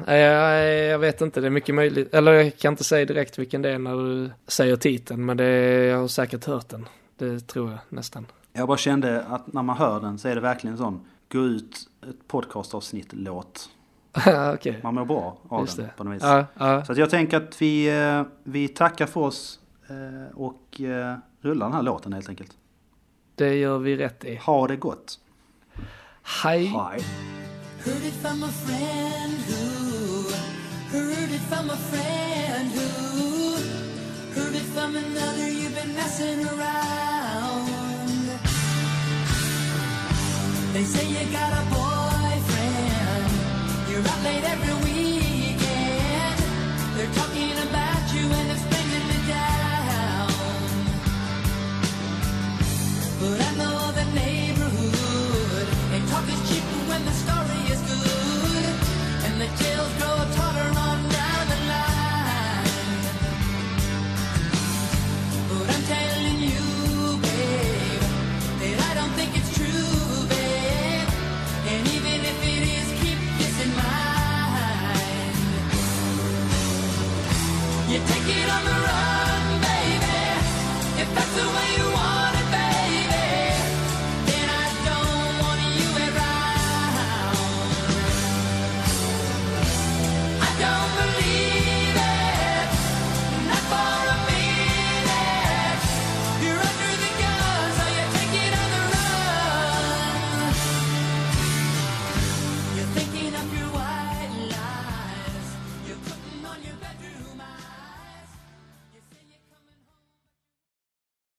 Nej, jag, jag vet inte, det är mycket möjligt. Eller jag kan inte säga direkt vilken det är när du säger titeln, men det jag har säkert hört den. Det tror jag nästan. Jag bara kände att när man hör den så är det verkligen en sån gå ut ett podcastavsnitt-låt. Okej, Man mår bra av just den det. på något vis. Ja, ja. Så att jag tänker att vi, eh, vi tackar för oss eh, och eh, rullar den här låten helt enkelt. Det gör vi rätt i. Ha det gott. Hej! Hej. Heard it from a friend who heard it from a friend who heard it from another. You've been messing around. They say you got a boyfriend.